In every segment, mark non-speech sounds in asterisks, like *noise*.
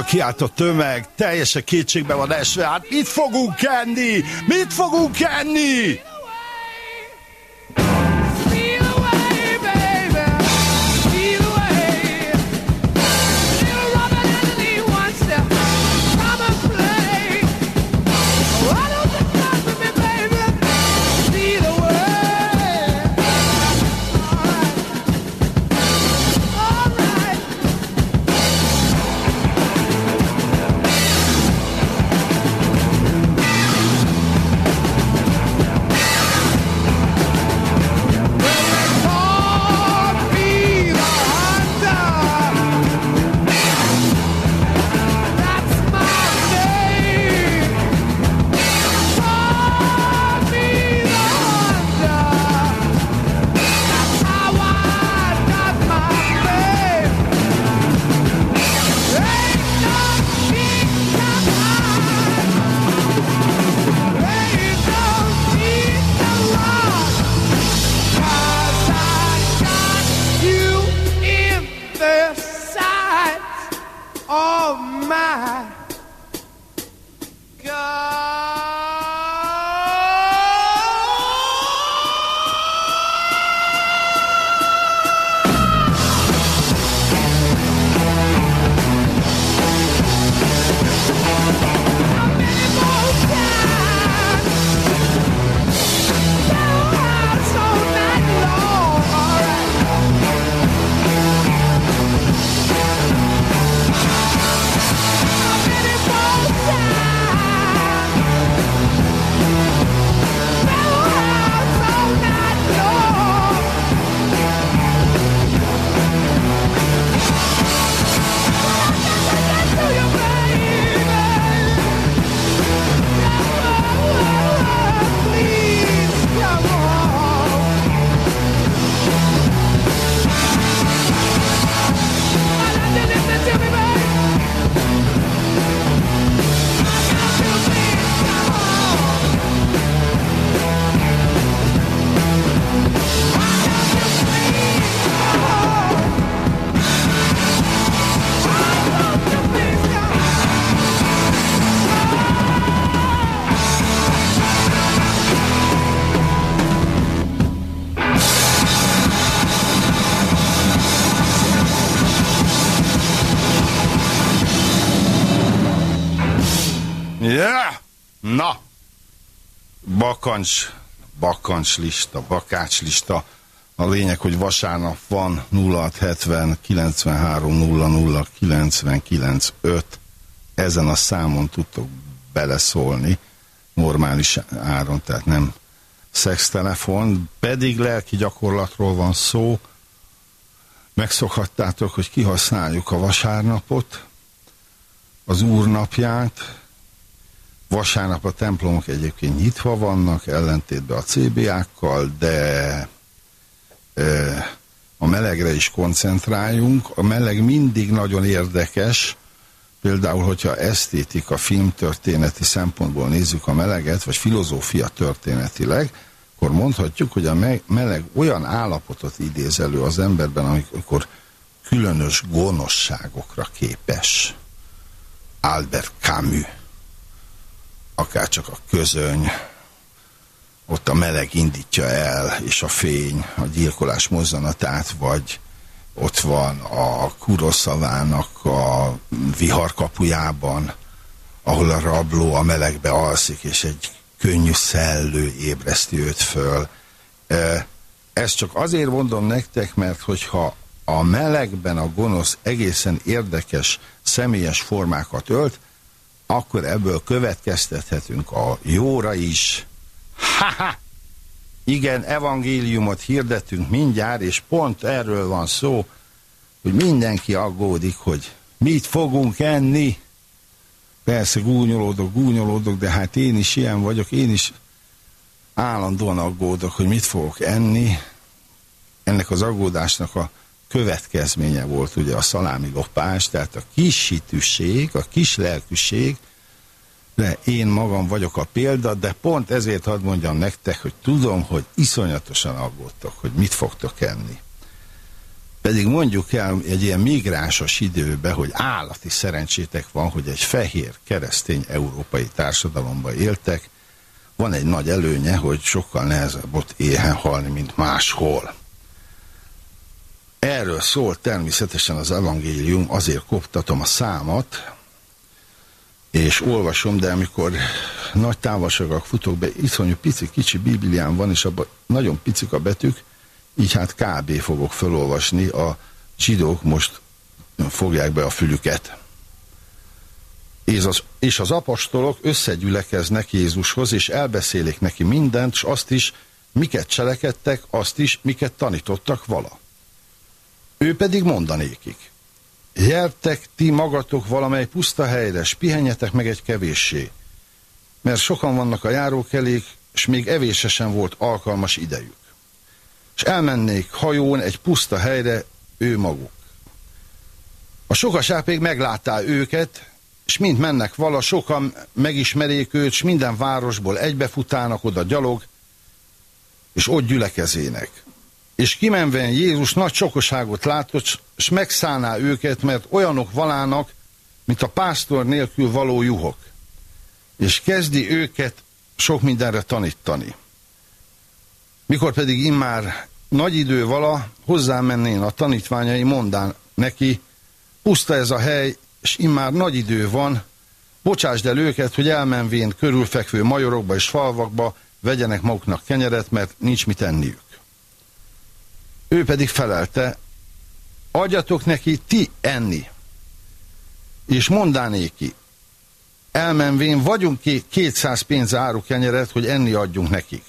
akkor fölkiált a tömeg, teljesen kétségbe van esve, hát mit fogunk enni? Mit fogunk enni? Bakancs, bakancs lista, bakács lista. A lényeg, hogy vasárnap van 0670 93 00 99 5. Ezen a számon tudtok beleszólni normális áron, tehát nem szextelefon, pedig lelki gyakorlatról van szó. Megszokhattátok, hogy kihasználjuk a vasárnapot, az úrnapját, Vasárnap a templomok egyébként nyitva vannak, ellentétben a CBA-kkal, de a melegre is koncentráljunk. A meleg mindig nagyon érdekes, például, hogyha esztétika, filmtörténeti szempontból nézzük a meleget, vagy filozófia történetileg, akkor mondhatjuk, hogy a meleg olyan állapotot idéz elő az emberben, amikor különös gonoszságokra képes. Albert Camus akár csak a közöny, ott a meleg indítja el, és a fény, a gyilkolás mozzanatát, vagy ott van a Kuroszavának a viharkapujában, ahol a rabló a melegbe alszik, és egy könnyű szellő ébreszti őt föl. Ezt csak azért mondom nektek, mert hogyha a melegben a gonosz egészen érdekes, személyes formákat ölt, akkor ebből következtethetünk a jóra is. Ha-ha! Igen, evangéliumot hirdetünk mindjárt, és pont erről van szó, hogy mindenki aggódik, hogy mit fogunk enni. Persze gúnyolódok, gúnyolódok, de hát én is ilyen vagyok, én is állandóan aggódok, hogy mit fogok enni. Ennek az aggódásnak a következménye volt ugye a szalámi lopás, tehát a kis hitűség, a kis lelkűség, de én magam vagyok a példa, de pont ezért hadd mondjam nektek, hogy tudom, hogy iszonyatosan aggódtok, hogy mit fogtok enni. Pedig mondjuk el egy ilyen migránsos időben, hogy állati szerencsétek van, hogy egy fehér keresztény európai társadalomban éltek, van egy nagy előnye, hogy sokkal nehezebb ott éhen halni, mint máshol. Erről szól természetesen az evangélium, azért koptatom a számat, és olvasom, de amikor nagy távolságok futok be, iszonyú pici, kicsi bibliám van, és abban nagyon picik a betűk, így hát kb. fogok felolvasni, a csidók most fogják be a fülüket. És az, és az apostolok összegyülekeznek Jézushoz, és elbeszélik neki mindent, és azt is, miket cselekedtek, azt is, miket tanítottak vala. Ő pedig mondanékik. Gyertek ti magatok valamely puszta helyre, s pihenjetek meg egy kevéssé, mert sokan vannak a járókelék, és még evésesen volt alkalmas idejük. És elmennék hajón egy puszta helyre ő maguk. A sokaság pedig meglátá őket, és mind mennek vala, sokan megismerék őt, és minden városból egybefutának oda gyalog, és ott gyülekezének. És kimenve Jézus nagy sokoságot látott, és megszállná őket, mert olyanok valának, mint a pásztor nélkül való juhok. És kezdi őket sok mindenre tanítani. Mikor pedig immár nagy idő vala, hozzámennén a tanítványai, mondán neki, puszta ez a hely, és immár nagy idő van, bocsásd el őket, hogy elmenvén körülfekvő majorokba és falvakba vegyenek maguknak kenyeret, mert nincs mit enniük. Ő pedig felelte, adjatok neki ti enni. És mondánéki, elmenvén vagyunk ki 200 pénz áru kenyeret, hogy enni adjunk nekik.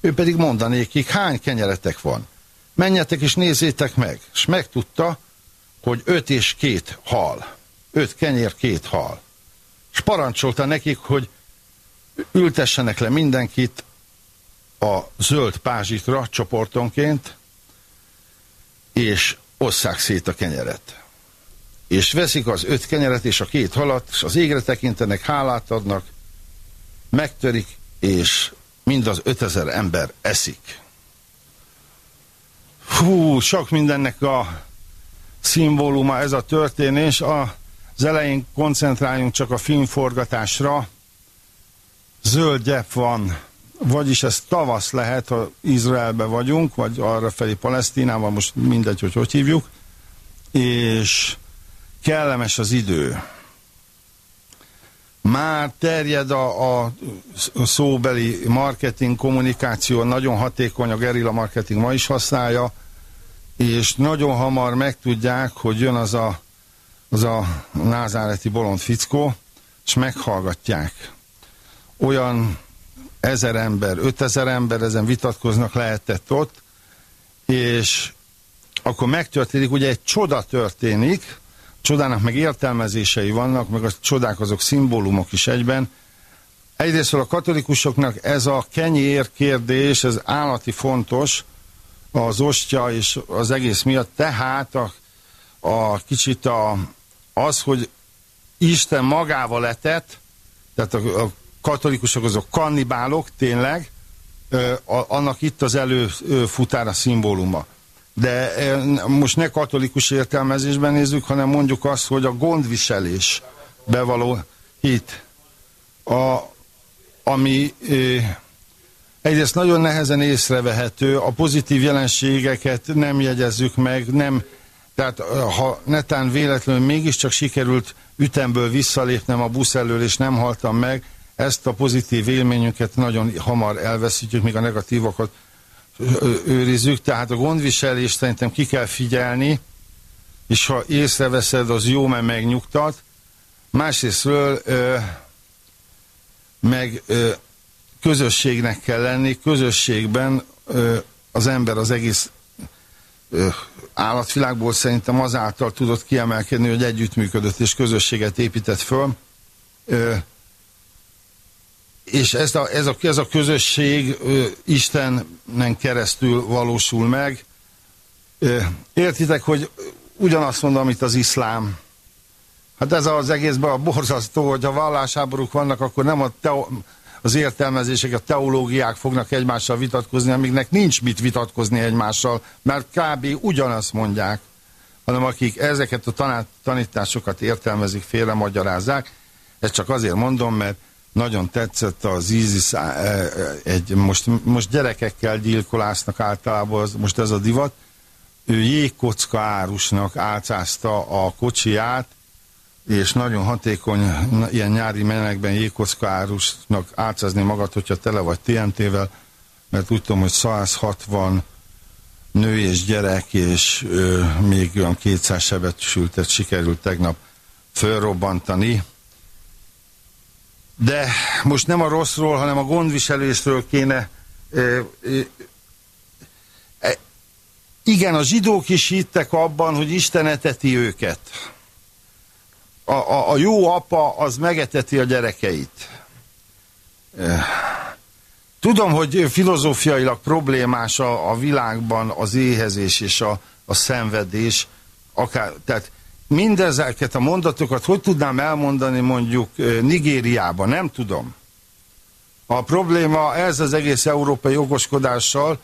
Ő pedig mondanékik, hány kenyeretek van. Menjetek és nézzétek meg. És megtudta, hogy öt és két hal. Öt kenyér, két hal. És parancsolta nekik, hogy ültessenek le mindenkit a zöld pázsitra csoportonként, és osszák szét a kenyeret. És veszik az öt kenyeret és a két halat, és az égre tekintenek, hálát adnak, megtörik, és mind az ötezer ember eszik. Hú, sok mindennek a szimbóluma ez a történés. Az elején koncentráljunk csak a filmforgatásra. Zöld gyep van vagyis ez tavasz lehet, ha Izraelbe vagyunk, vagy arra felé Palesztinában, most mindegy, hogy hogy hívjuk, és kellemes az idő. Már terjed a, a szóbeli marketing, kommunikáció, nagyon hatékony, a gerilla marketing ma is használja, és nagyon hamar megtudják, hogy jön az a, az a názáreti bolond fickó, és meghallgatják. Olyan ezer ember, ötezer ember ezen vitatkoznak lehetett ott, és akkor megtörténik, ugye egy csoda történik, csodának meg értelmezései vannak, meg a csodák azok szimbólumok is egyben. Egyrészt a katolikusoknak ez a kenyér kérdés, ez állati fontos, az ostya és az egész miatt, tehát a, a kicsit a, az, hogy Isten magával letett, tehát a, a katolikusok azok kannibálok, tényleg, annak itt az előfutára szimbóluma. De most ne katolikus értelmezésben nézzük, hanem mondjuk azt, hogy a gondviselés bevaló hit, a, ami egyrészt nagyon nehezen észrevehető, a pozitív jelenségeket nem jegyezzük meg, nem, tehát ha netán véletlenül mégiscsak sikerült ütemből visszalépnem a busz elől, és nem haltam meg, ezt a pozitív élményünket nagyon hamar elveszítjük, míg a negatívokat őrizzük, tehát a gondviselést szerintem ki kell figyelni, és ha észreveszed, az jó, mert megnyugtat. Másrésztről ö, meg ö, közösségnek kell lenni, közösségben ö, az ember az egész ö, állatvilágból szerintem azáltal tudott kiemelkedni, hogy együttműködött és közösséget épített föl. Ö, és ez a, ez a, ez a közösség ö, Istenen keresztül valósul meg. Értitek, hogy ugyanazt mondom, amit az iszlám. Hát ez az egészben a borzasztó, hogy ha vallásáborúk vannak, akkor nem a teo, az értelmezések, a teológiák fognak egymással vitatkozni, amiknek nincs mit vitatkozni egymással, mert kb. ugyanazt mondják. hanem akik ezeket a tanát, tanításokat értelmezik, félre magyarázzák. Ezt csak azért mondom, mert nagyon tetszett az ISIS, e, e, egy, most, most gyerekekkel gyilkolásznak általában, az, most ez a divat, ő jégkocka árusnak álcázta a kocsiját, és nagyon hatékony ilyen nyári menekben jégkocka árusnak álcázni magad, hogyha tele vagy TNT-vel, mert úgy tudom, hogy 160 nő és gyerek, és ö, még olyan 200 sebesültet sikerült tegnap fölrobbantani. De most nem a rosszról, hanem a gondviselésről kéne ö, ö, e, igen, a zsidók is hittek abban, hogy Isten eteti őket. A, a, a jó apa az megeteti a gyerekeit. Tudom, hogy filozófiailag problémás a, a világban az éhezés és a, a szenvedés, akár, tehát mindezeket a mondatokat hogy tudnám elmondani mondjuk Nigériában, nem tudom. A probléma ez az egész európai okoskodással,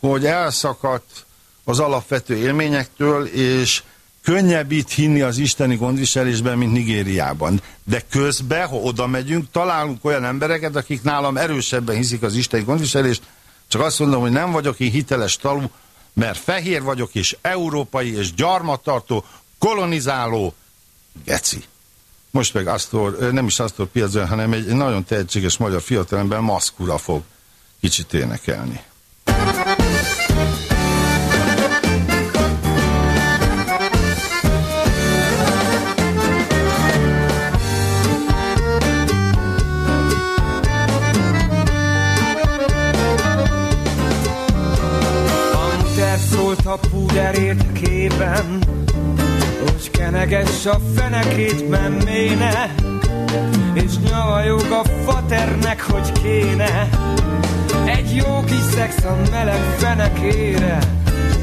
hogy elszakadt az alapvető élményektől, és könnyebb itt hinni az isteni gondviselésben, mint Nigériában. De közben, ha oda megyünk, találunk olyan embereket, akik nálam erősebben hiszik az isteni gondviselést, csak azt mondom, hogy nem vagyok én hiteles talú, mert fehér vagyok, és európai, és gyarmattartó, kolonizáló, geci. Most meg Astor, nem is Astor Piazza, hanem egy nagyon tehetséges magyar fiatalember maszkura fog kicsit énekelni. a púderért képen, kenegess a fenekét memméne, és nyavajog a faternek, hogy kéne. Egy jó kis szex a meleg fenekére.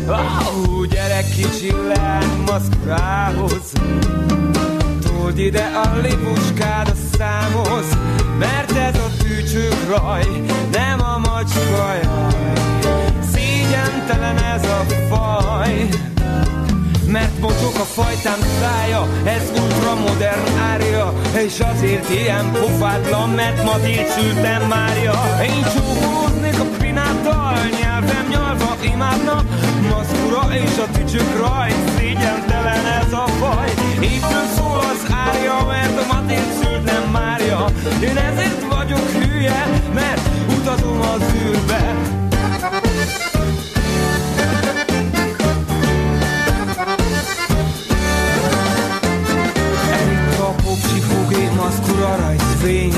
Ó, gyerek kicsi leány maszkurához, told ide a lipuskád a számhoz, mert ez a tűcsők raj, nem a macska jaj. Szégyentelen ez a faj mert bocsok a fajtám szája, ez ultramodern árja, és azért ilyen pofátlan, mert ma tiltsültem márja. Én csúgóznék a pináttal, nyelvem nyalva imádna, maszkura és a tücsök rajt, szégyentelen ez a faj. Itt szól az árja, mert a matét szültem márja. Én ezért vagyok hülye, mert utazom az űrbe. Maszkura rajzfény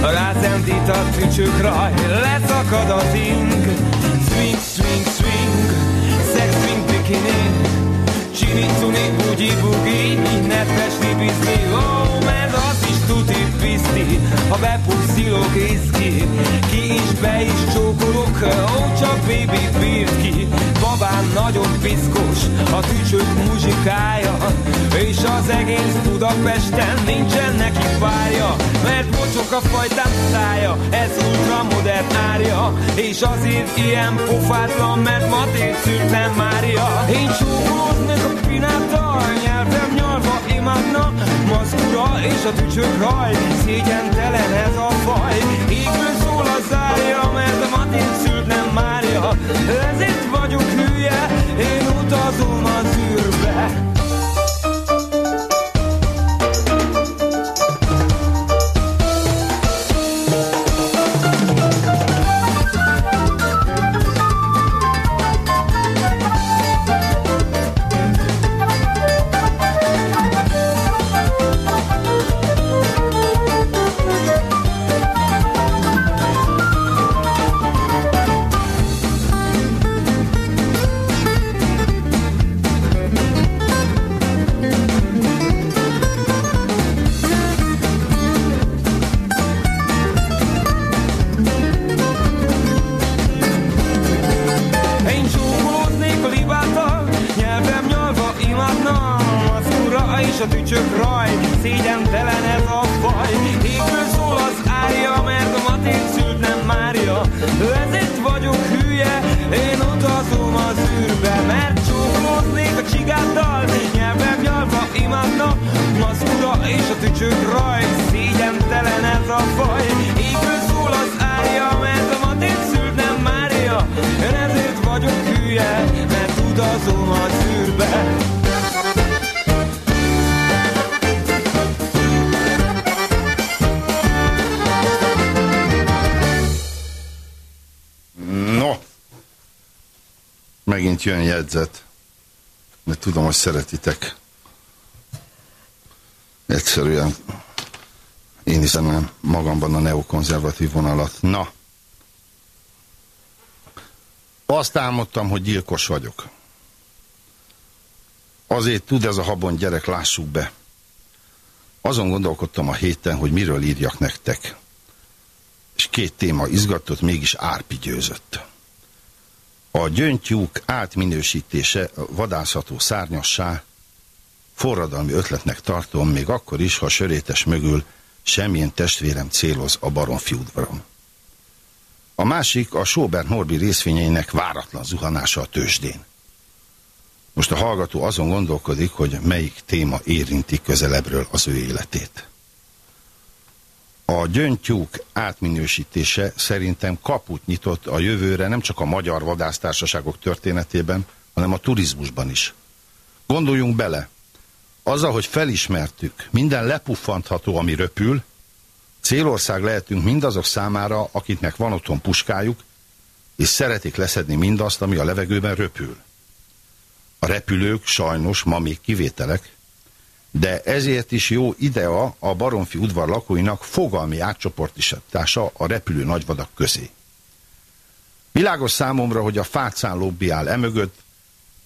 Rázendít a tücsök raj, leszakad az ing. Swing, swing, swing, sex swing bikini. Csini, cuni, bugyi, bugi, nedves, libizni Oh, mert az is tuti piszti, ha bepuszilok iszki Ki. Is be is csókolok, ó, csak baby bírt ki. Babám nagyon piszkos, a tücsök muzsikája És az egész Budapesten nincsen neki párja Mert bocsok a fajtám szája, ez ultramodern árja És azért ilyen pofátlan, mert matét szültem Mária Én nyelvem imádna Maszkura és a tücsök raj, szégyentelen ez a faj. Égből szól a zárja, mert a matét szültem Mária Ezért vagyok hülye, én utazom az űrbe Ezért vagyok hülye, én utazom az űrbe, megint jön jegyzet, mert tudom, hogy szeretitek. Egyszerűen én is magamban a neokonzervatív vonalat. Na, azt álmodtam, hogy gyilkos vagyok. Azért tud ez a habon gyerek, lássuk be. Azon gondolkodtam a héten, hogy miről írjak nektek és két téma izgatott, mégis Árpi győzött. A gyöngytyúk átminősítése vadászható szárnyassá forradalmi ötletnek tartom, még akkor is, ha sörétes mögül semmilyen testvérem céloz a baromfi udvaron. A másik a Sóber Norbi részvényeinek váratlan zuhanása a tőzsdén. Most a hallgató azon gondolkodik, hogy melyik téma érinti közelebbről az ő életét. A gyöngytyúk átminősítése szerintem kaput nyitott a jövőre nem csak a magyar vadásztársaságok történetében, hanem a turizmusban is. Gondoljunk bele, azzal, hogy felismertük, minden lepuffantható, ami röpül, célország lehetünk mindazok számára, akiknek van otthon puskájuk, és szeretik leszedni mindazt, ami a levegőben röpül. A repülők sajnos ma még kivételek, de ezért is jó idea a Baromfi udvar lakóinak fogalmi átcsoportisítása a repülő nagyvadak közé. Világos számomra, hogy a fácán lobby áll emögött,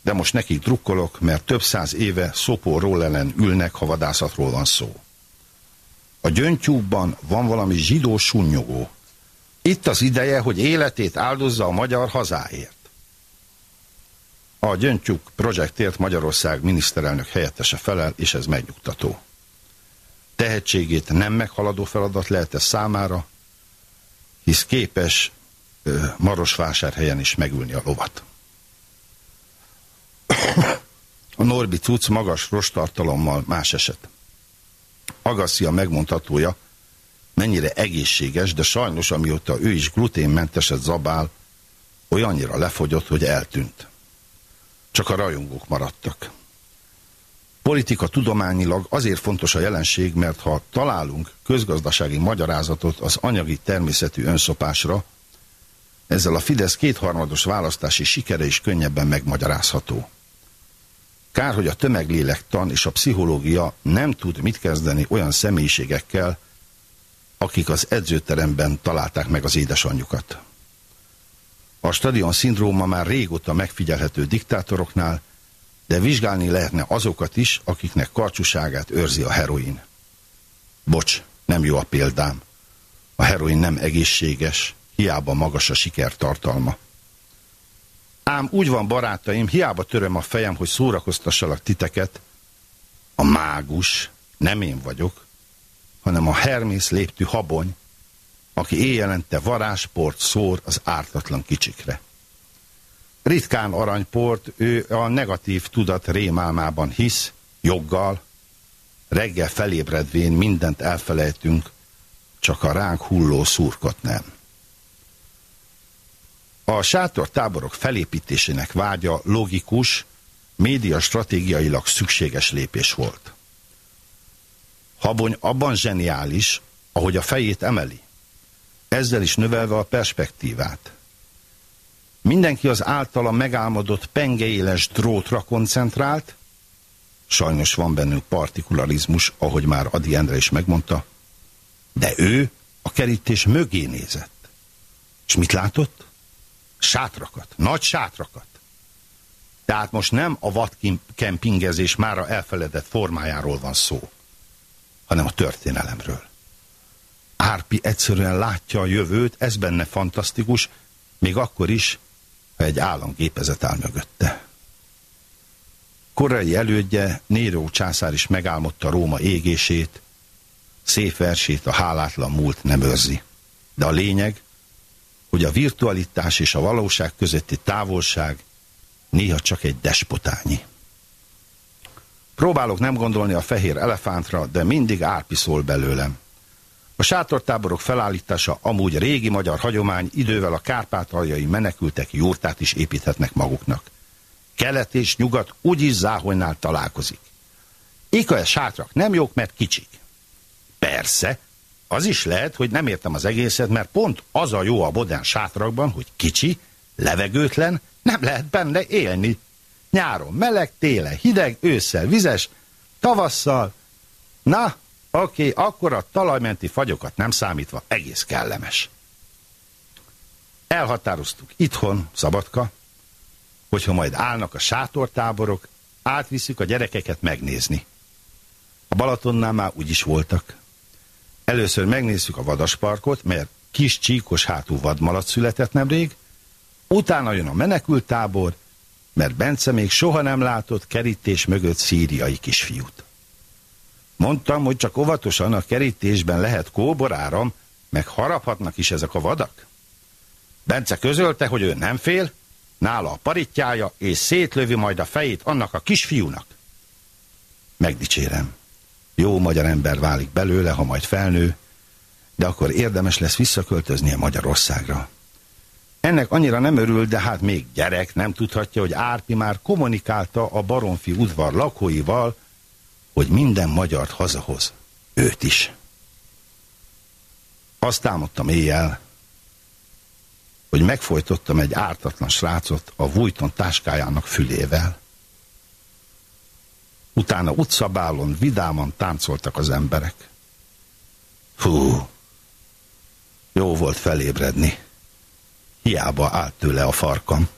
de most nekik drukkolok, mert több száz éve szopó ellen ülnek, ha vadászatról van szó. A gyöngytyúkban van valami zsidó sunnyogó. Itt az ideje, hogy életét áldozza a magyar hazáért. A Gyöngytyúk projektért Magyarország miniszterelnök helyettese felel, és ez megnyugtató. Tehetségét nem meghaladó feladat lehet ez számára, hisz képes Marosvásárhelyen is megülni a lovat. A Norbi cucc magas rostartalommal más eset. Agasszia megmondhatója, mennyire egészséges, de sajnos amióta ő is gluténmenteset zabál, olyannyira lefogyott, hogy eltűnt csak a rajongók maradtak. Politika tudományilag azért fontos a jelenség, mert ha találunk közgazdasági magyarázatot az anyagi természetű önszopásra, ezzel a Fidesz kétharmados választási sikere is könnyebben megmagyarázható. Kár, hogy a tömeglélektan és a pszichológia nem tud mit kezdeni olyan személyiségekkel, akik az edzőteremben találták meg az édesanyjukat. A stadion szindróma már régóta megfigyelhető diktátoroknál, de vizsgálni lehetne azokat is, akiknek karcsúságát őrzi a heroin. Bocs, nem jó a példám. A heroin nem egészséges, hiába magas a sikertartalma. Ám úgy van, barátaim, hiába töröm a fejem, hogy szórakoztassalak titeket, a mágus nem én vagyok, hanem a Hermész léptű habony, aki éjjelente varázsport szór az ártatlan kicsikre. Ritkán aranyport, ő a negatív tudat rémálmában hisz, joggal, reggel felébredvén mindent elfelejtünk, csak a ránk hulló szurkot nem. A sátor táborok felépítésének vágya logikus, média stratégiailag szükséges lépés volt. Habony abban zseniális, ahogy a fejét emeli ezzel is növelve a perspektívát. Mindenki az általa megálmodott pengeéles drótra koncentrált, sajnos van bennünk partikularizmus, ahogy már Adi Endre is megmondta, de ő a kerítés mögé nézett. És mit látott? Sátrakat, nagy sátrakat. Tehát most nem a vadkempingezés mára elfeledett formájáról van szó, hanem a történelemről. Árpi egyszerűen látja a jövőt, ez benne fantasztikus, még akkor is, ha egy államgépezet áll mögötte. Korai elődje, Néró császár is megálmodta Róma égését, szép versét a hálátlan múlt nem őrzi. De a lényeg, hogy a virtualitás és a valóság közötti távolság néha csak egy despotányi. Próbálok nem gondolni a fehér elefántra, de mindig árpi szól belőlem. A sátortáborok felállítása amúgy régi magyar hagyomány, idővel a kárpátaljai menekültek jurtát is építhetnek maguknak. Kelet és nyugat úgyis záhonynál találkozik. Ika sátrak nem jók, mert kicsik. Persze, az is lehet, hogy nem értem az egészet, mert pont az a jó a modern sátrakban, hogy kicsi, levegőtlen, nem lehet benne élni. Nyáron meleg, télen hideg, ősszel vizes, tavasszal. Na, oké, okay, akkor a talajmenti fagyokat nem számítva egész kellemes. Elhatároztuk itthon, Szabadka, hogyha majd állnak a sátortáborok, átviszük a gyerekeket megnézni. A Balatonnál már úgyis voltak. Először megnézzük a vadasparkot, mert kis csíkos hátú vadmalat született nemrég, utána jön a menekültábor, mert Bence még soha nem látott kerítés mögött szíriai kisfiút. Mondtam, hogy csak óvatosan a kerítésben lehet kóboráram, meg haraphatnak is ezek a vadak. Bence közölte, hogy ő nem fél, nála a paritjája, és szétlövi majd a fejét annak a kisfiúnak. Megdicsérem. Jó magyar ember válik belőle, ha majd felnő, de akkor érdemes lesz visszaköltöznie Magyarországra. Ennek annyira nem örül, de hát még gyerek nem tudhatja, hogy Árpi már kommunikálta a Baronfi udvar lakóival, hogy minden magyart hazahoz. Őt is. Azt támadtam éjjel, hogy megfojtottam egy ártatlan srácot a Vújton táskájának fülével. Utána utcabálon vidáman táncoltak az emberek. Hú, jó volt felébredni. Hiába állt tőle a farkam.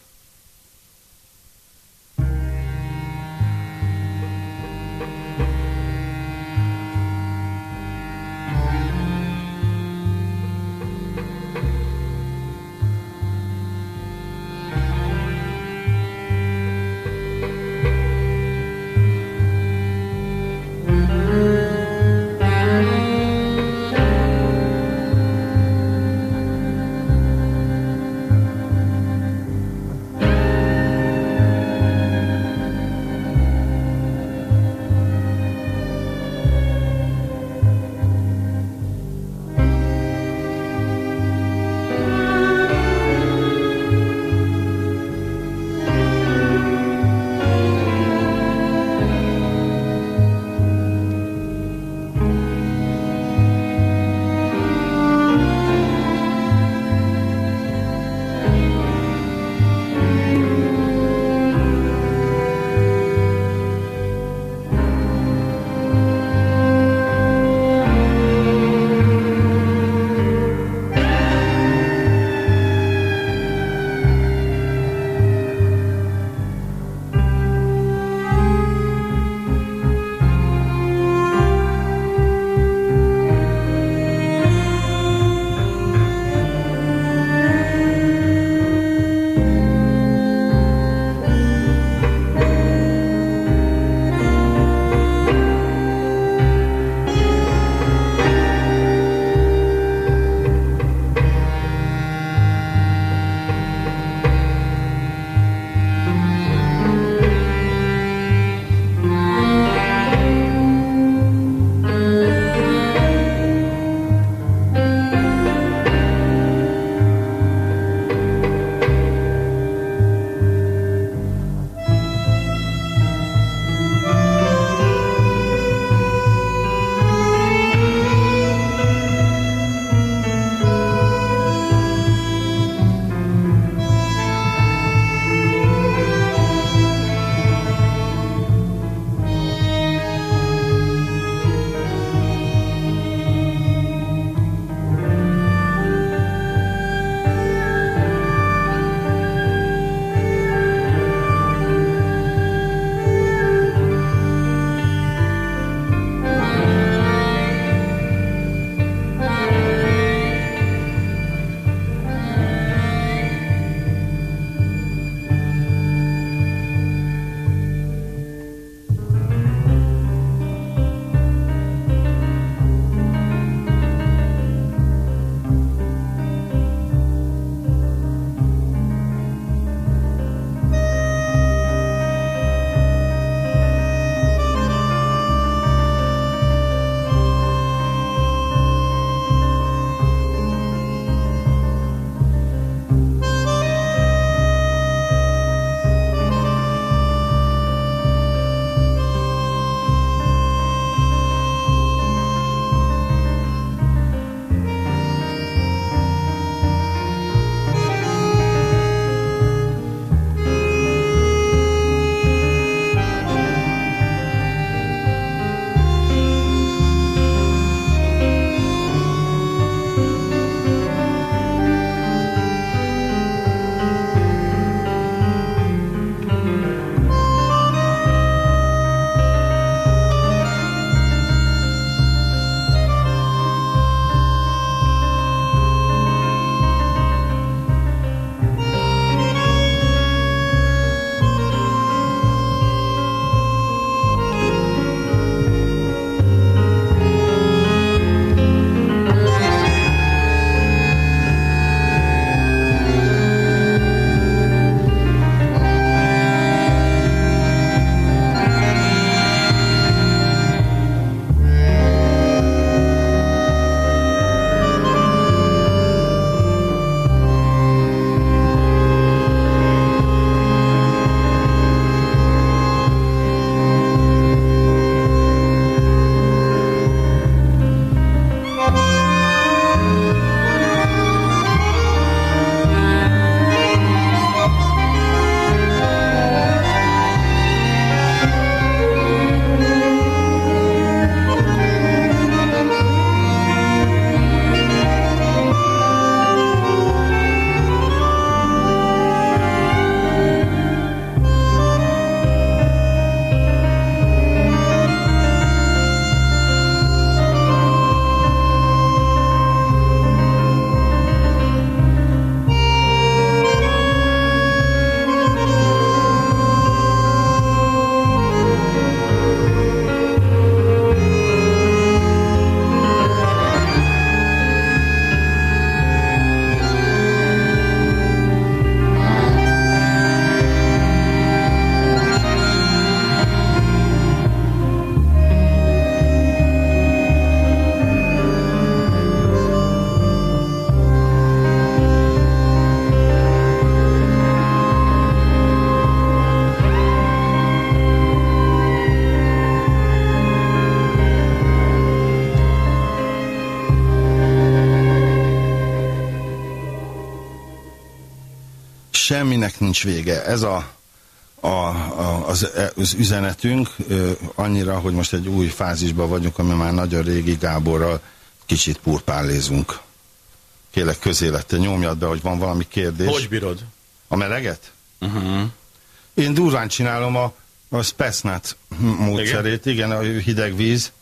Semminek nincs vége. Ez a, a, a, az, az üzenetünk annyira, hogy most egy új fázisban vagyunk, ami már nagyon régi Gáborral kicsit purpállézunk. Kélek közélette, nyomjad be, hogy van valami kérdés. Hogy bírod? A meleget? Uh-huh. Én durván csinálom a, a Spetsnat módszerét, igen? igen, a hideg víz.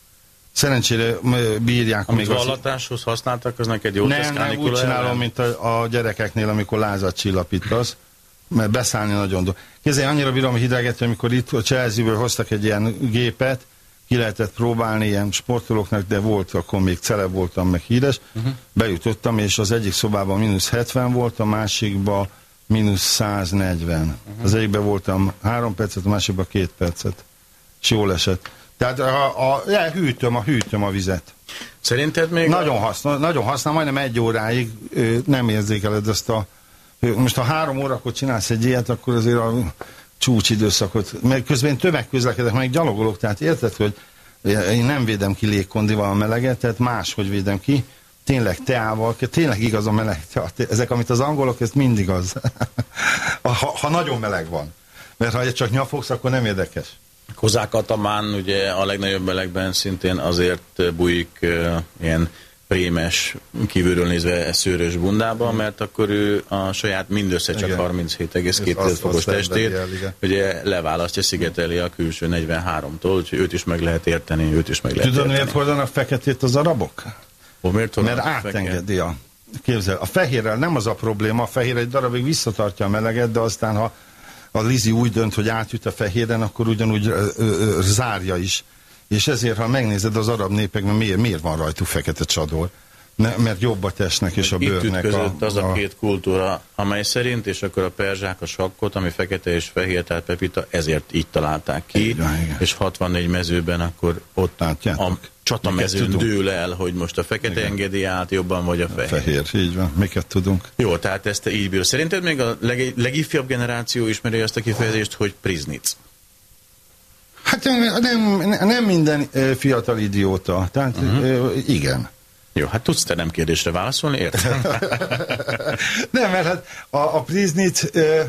Szerencsére bírják Amit még az... vallatáshoz használtak, az neked jó Nem, nem, úgy csinálom, mint a, a gyerekeknél, amikor lázat csillapítasz, mert beszállni nagyon do. Kézzel annyira bírom a hideget, hogy amikor itt a Chelsea-ből hoztak egy ilyen gépet, ki lehetett próbálni ilyen sportolóknak, de volt, akkor még celeb voltam, meg híres. Uh-huh. Bejutottam, és az egyik szobában mínusz 70 volt, a másikban mínusz 140. Uh-huh. Az egyikben voltam három percet, a másikban két percet. És jól esett. Tehát a, a, ja, hűtöm, a, hűtöm a vizet. Szerinted még... Nagyon használ, nagyon használ, majdnem egy óráig ö, nem érzékeled ezt a... Most ha három órakor csinálsz egy ilyet, akkor azért a csúcsidőszakot, meg közben tömegközlekedek, meg gyalogolok, tehát érted, hogy én nem védem ki légkondival a meleget, tehát máshogy védem ki, tényleg teával, tényleg igaz a meleg. Ezek, amit az angolok, ez mindig az. *laughs* ha, ha nagyon meleg van. Mert ha csak nyafogsz, akkor nem érdekes. Kozák Atamán ugye a legnagyobb melegben szintén azért bújik uh, ilyen prémes, kívülről nézve szőrös bundába, mert akkor ő a saját mindössze csak 37,2 fokos testét el, ugye leválasztja, szigeteli a külső 43-tól, úgyhogy őt is meg lehet érteni, őt is meg lehet Tudod, miért hordanak feketét az arabok? Oh, miért mert átengedi a Képzel, a fehérrel nem az a probléma, a fehér egy darabig visszatartja a meleget, de aztán ha a Lizi úgy dönt, hogy átjut a fehéren, akkor ugyanúgy ö, ö, ö, zárja is. És ezért, ha megnézed az arab népekben, miért, miért van rajtuk fekete csador? Ne, mert jobb a testnek és a Itt bőrnek. ütközött a, az a két kultúra, amely szerint, és akkor a perzsák a sakkot, ami fekete és fehér, tehát pepita, ezért így találták ki, Igen, igen. és 64 mezőben akkor ott Látjátok? a csatamezőn dől el, hogy most a fekete Igen. engedi át jobban, vagy a fehér. fehér, így van. Miket tudunk? Jó, tehát ezt te így bírod. Szerinted még a leg, legifjabb generáció ismeri azt a kifejezést, hogy Priznic? Hát nem, nem minden fiatal idióta. Tehát uh-huh. igen. Jó, hát tudsz te nem kérdésre válaszolni, értem? *laughs* Nem, mert hát a, a Priznit ö,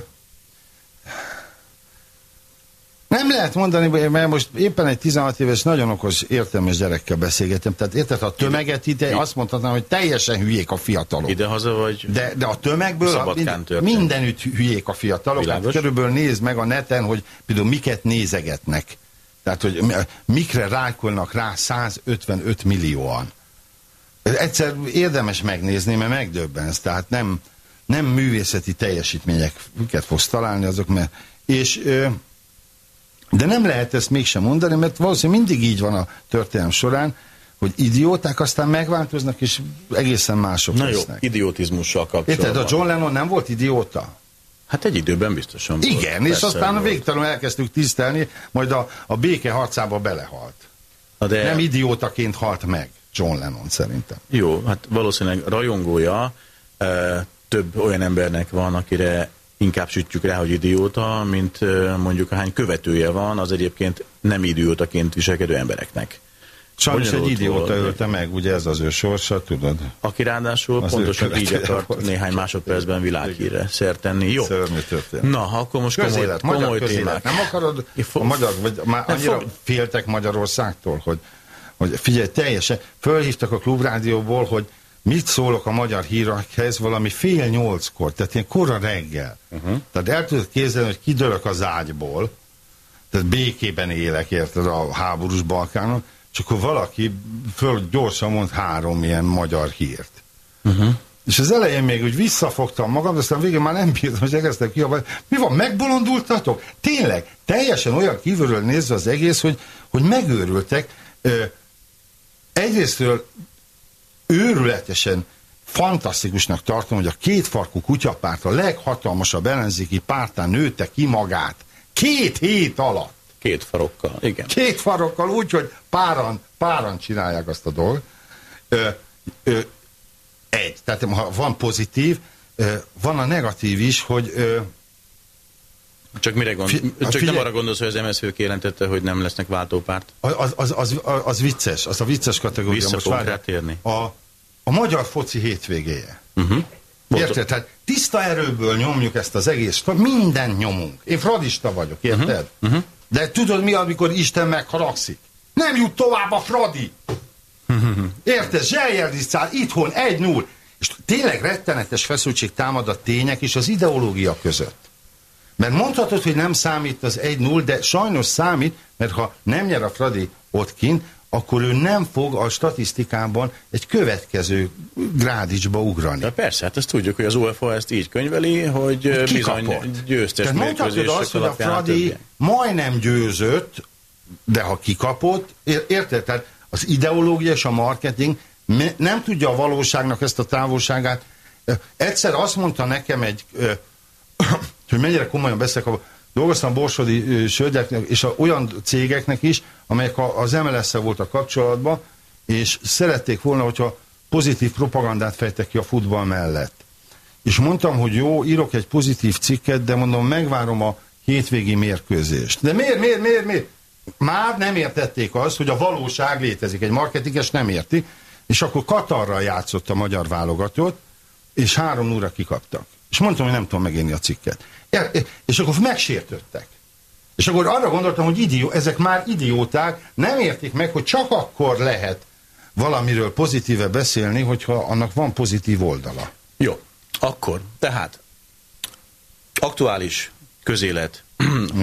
nem lehet mondani, mert most éppen egy 16 éves, nagyon okos, értelmes gyerekkel beszélgetem. Tehát érted, ha a tömeget ide, ide- azt mondhatnám, hogy teljesen hülyék a fiatalok. Idehaza vagy? De, de a tömegből a, minden, mindenütt hülyék a fiatalok. Hát körülbelül nézd meg a neten, hogy például miket nézegetnek. Tehát, hogy mi- mikre rájkolnak rá 155 millióan. Egyszer érdemes megnézni, mert megdöbbensz. Tehát nem, nem művészeti teljesítményeket fogsz találni azok, mert... És, ö, de nem lehet ezt mégsem mondani, mert valószínűleg mindig így van a történelem során, hogy idióták aztán megváltoznak, és egészen mások Na jó, lesznek. idiotizmussal kapcsolatban. Érted, a John Lennon nem volt idióta? Hát egy időben biztosan volt. Igen, és aztán volt. végtelenül elkezdtük tisztelni, majd a, a béke harcába belehalt. Na de, Nem idiótaként halt meg John Lennon szerintem. Jó, hát valószínűleg rajongója e, több olyan embernek van, akire inkább sütjük rá, hogy idióta, mint mondjuk ahány követője van az egyébként nem idiótaként viselkedő embereknek. Sajnos egy idióta ölte meg, ugye ez az ő sorsa, tudod? Aki ráadásul Az pontosan így akart volt. néhány másodpercben világhírre szert tenni. Jó. Na, akkor most komoly, Közélet, magyar komoly közélet. Nem akarod a magyar, vagy már annyira fog- féltek Magyarországtól, hogy, hogy figyelj, teljesen, fölhívtak a klubrádióból, hogy mit szólok a magyar hírekhez valami fél nyolckor, tehát ilyen kora reggel. Uh-huh. Tehát el tudod képzelni, hogy kidőlök az ágyból, tehát békében élek, érted, a háborús Balkánon, és akkor valaki föl gyorsan mond három ilyen magyar hírt. Uh-huh. És az elején még úgy visszafogtam magam, de aztán végén már nem bírtam, hogy elkezdtem kiabálni. Mi van, megbolondultatok? Tényleg, teljesen olyan kívülről nézve az egész, hogy, hogy megőrültek. Ö, egyrésztről őrületesen fantasztikusnak tartom, hogy a kétfarkú kutyapárt a leghatalmasabb ellenzéki pártán nőtte ki magát. Két hét alatt. Két farokkal, igen. Két farokkal úgy, hogy páran, páran csinálják azt a dolgot. Ö, ö, egy, tehát ha van pozitív, ö, van a negatív is, hogy ö, Csak mire gond... Fi- Csak figyelj- nem arra gondolsz, hogy az MSZP kijelentette, hogy nem lesznek váltópárt? az, az, az, az vicces, az a vicces kategória. Vissza Most fogunk várj. rá térni. A, a magyar foci hétvégéje. Uh-huh. Érted? Tehát tiszta erőből nyomjuk ezt az egész, minden nyomunk. Én fradista vagyok, érted? Uh-huh. Uh-huh. De tudod mi, amikor Isten megharagszik? Nem jut tovább a Fradi. Érted? Zselyeldisztál, itthon 1-0. És tényleg rettenetes feszültség támad a tények és az ideológia között. Mert mondhatod, hogy nem számít az 1-0, de sajnos számít, mert ha nem nyer a Fradi ott kint, akkor ő nem fog a statisztikában egy következő grádicsba ugrani. De persze, hát ezt tudjuk, hogy az UEFA ezt így könyveli, hogy Ki bizony kapott? győztes Tehát mondhatod azt, hogy a Fradi többen. majdnem győzött, de ha kikapott, ér- érted? Tehát az ideológia és a marketing nem tudja a valóságnak ezt a távolságát. Egyszer azt mondta nekem egy, *coughs* hogy mennyire komolyan beszélek, dolgoztam borsodi ö, sörgyeknek, és a, olyan cégeknek is, amelyek a, az MLS-szel voltak kapcsolatban, és szerették volna, hogyha pozitív propagandát fejtek ki a futball mellett. És mondtam, hogy jó, írok egy pozitív cikket, de mondom, megvárom a hétvégi mérkőzést. De miért, miért, miért, miért? Már nem értették azt, hogy a valóság létezik. Egy marketinges nem érti, és akkor Katarral játszott a magyar válogatott, és három óra kikaptak. És mondtam, hogy nem tudom megírni a cikket. És akkor megsértődtek. És akkor arra gondoltam, hogy idió, ezek már idióták, nem értik meg, hogy csak akkor lehet valamiről pozitíve beszélni, hogyha annak van pozitív oldala. Jó, akkor, tehát aktuális közélet,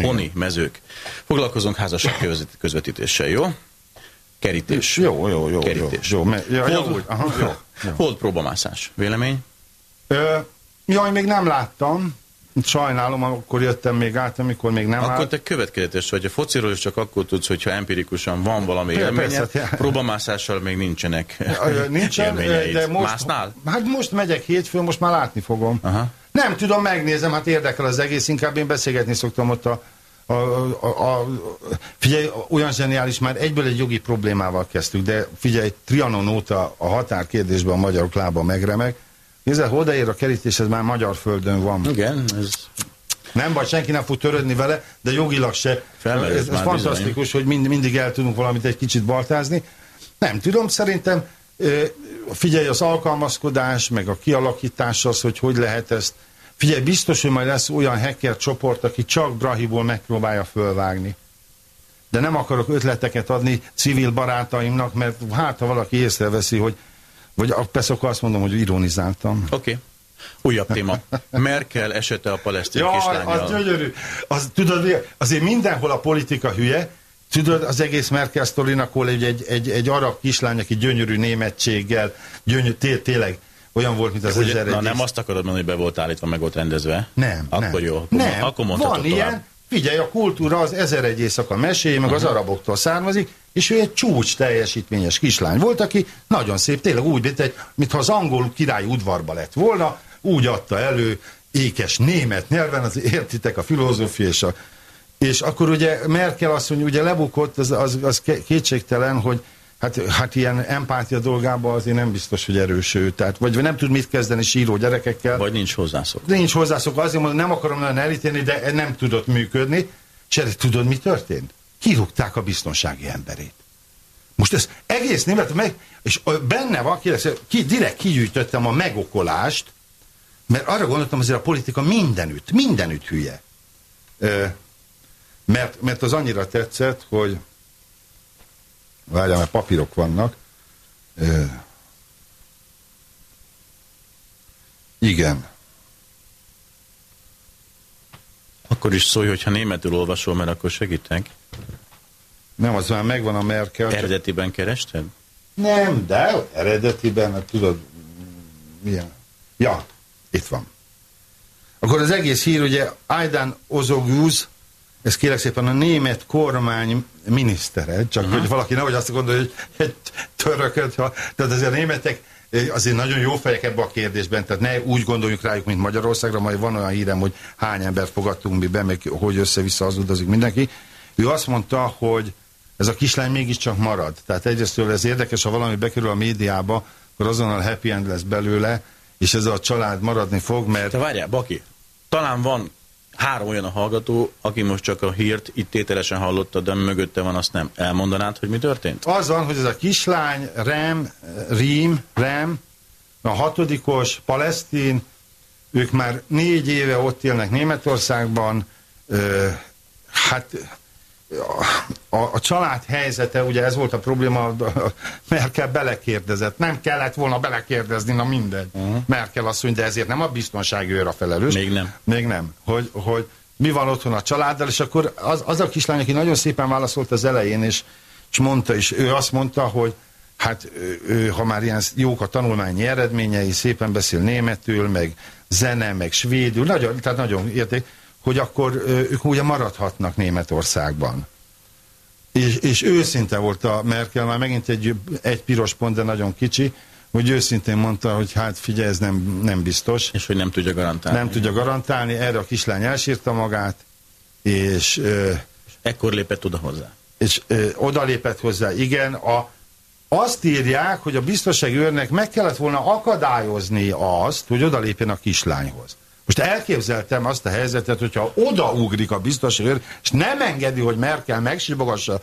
honi mezők. Foglalkozunk házasság közvet- közvetítéssel, jó? Kerítés. Jó, jó, jó. Kerítés. Jó, jó, me- ja, Hold, aha, jó, jó. hold próbamászás. Vélemény? Ö, jaj, még nem láttam. Sajnálom, akkor jöttem még át, amikor még nem Akkor állt. te következetes vagy. A fociról is csak akkor tudsz, hogyha empirikusan van valami Persze, élményed. persze. Próbamászással még nincsenek Nincsen, *laughs* de most, Másznál? hát most megyek hétfőn, most már látni fogom. Aha. Nem tudom, megnézem, hát érdekel az egész, inkább én beszélgetni szoktam ott a, a, a, a figyelj, olyan zseniális, már egyből egy jogi problémával kezdtük, de figyelj, Trianon óta a határkérdésben a magyarok lába megremeg. Nézzel, ha odaér a kerítés, ez már magyar földön van. Igen, ez Nem baj, senki nem fog törődni vele, de jogilag se. Felmerült ez, ez fantasztikus, hogy mind, mindig el tudunk valamit egy kicsit baltázni. Nem tudom, szerintem figyelj az alkalmazkodás, meg a kialakítás az, hogy hogy lehet ezt. Figyelj, biztos, hogy majd lesz olyan hacker csoport, aki csak Brahiból megpróbálja fölvágni. De nem akarok ötleteket adni civil barátaimnak, mert hát ha valaki észreveszi, hogy vagy persze akkor azt mondom, hogy ironizáltam. Oké. Okay. Újabb téma. Merkel esete a palesztin Jaj, kislányjal. az gyönyörű. Az, tudod, azért mindenhol a politika hülye, Tudod, az egész Merkel sztorinak hol egy, egy, egy, egy arab kislány, aki gyönyörű németséggel, gyönyörű, té, tényleg olyan volt, mint az Ugye, na nem azt akarod mondani, hogy be volt állítva, meg volt rendezve? Nem, Akkor nem. jó. Akkor, nem. akkor Van tovább. ilyen, figyelj, a kultúra az ezer egy éjszaka meséje, meg az araboktól származik, és ő egy csúcs teljesítményes kislány volt, aki nagyon szép, tényleg úgy, mint egy, mintha az angol király udvarba lett volna, úgy adta elő ékes német nyelven, az értitek a filozófia és a és akkor ugye Merkel azt mondja, ugye lebukott, az, az, az kétségtelen, hogy hát, hát ilyen empátia dolgában azért nem biztos, hogy erős ő. Tehát, vagy nem tud mit kezdeni síró gyerekekkel. Vagy nincs hozzászok. Nincs hozzászokva, azért mondom, nem akarom nagyon elítélni, de nem tudott működni. És erre tudod, mi történt? Kirúgták a biztonsági emberét. Most ez egész német, meg, és benne van, ki, ki, direkt kigyűjtöttem a megokolást, mert arra gondoltam, azért a politika mindenütt, mindenütt hülye. Ö, mert, mert az annyira tetszett, hogy várjál, mert papírok vannak. Ö, igen. Akkor is szólj, hogyha németül olvasol, mert akkor segítek. Nem, az már megvan a Merkel. Eredetiben kerested? Nem, de eredetiben, hát tudod, milyen. Ja, itt van. Akkor az egész hír, ugye Aidan Ozoguz, ez kérlek szépen a német kormány minisztere, csak uh-huh. hogy valaki nehogy azt gondolja, hogy egy törököt, ha, tehát azért a németek eh, azért nagyon jó fejek ebbe a kérdésben, tehát ne úgy gondoljuk rájuk, mint Magyarországra, majd van olyan hírem, hogy hány embert fogadtunk mi be, meg hogy össze-vissza hazudozik mindenki. Ő azt mondta, hogy ez a kislány mégiscsak marad. Tehát egyrészt ez érdekes, ha valami bekerül a médiába, akkor azonnal happy end lesz belőle, és ez a család maradni fog, mert Te várjál, Baki, talán van három olyan a hallgató, aki most csak a hírt itt tételesen hallotta, de mögötte van, azt nem. Elmondanád, hogy mi történt? az van, hogy ez a kislány, Rem, Rím, Rem, a hatodikos, palesztin, ők már négy éve ott élnek Németországban, ö, hát a, a, család helyzete, ugye ez volt a probléma, *laughs* Merkel belekérdezett. Nem kellett volna belekérdezni, na mindegy. Uh-huh. Merkel azt mondja, de ezért nem a biztonsági őr a felelős. Még nem. Még nem. Hogy, hogy mi van otthon a családdal, és akkor az, az a kislány, aki nagyon szépen válaszolt az elején, és, és mondta is, ő azt mondta, hogy hát ő, ha már ilyen jók a tanulmányi eredményei, szépen beszél németül, meg zene, meg svédül, nagyon, tehát nagyon érték, hogy akkor ők ugye maradhatnak Németországban. És, és őszinte volt a Merkel, már megint egy, egy piros pont, de nagyon kicsi, hogy őszintén mondta, hogy hát figyelj, ez nem, nem biztos. És hogy nem tudja garantálni. Nem tudja garantálni, erre a kislány elsírta magát, és... Ö, és ekkor lépett oda hozzá. És ö, oda lépett hozzá, igen. A, azt írják, hogy a biztonsági őrnek meg kellett volna akadályozni azt, hogy odalépjen a kislányhoz. Most elképzeltem azt a helyzetet, hogyha odaugrik a biztonsági őr, és nem engedi, hogy Merkel megsibogassa,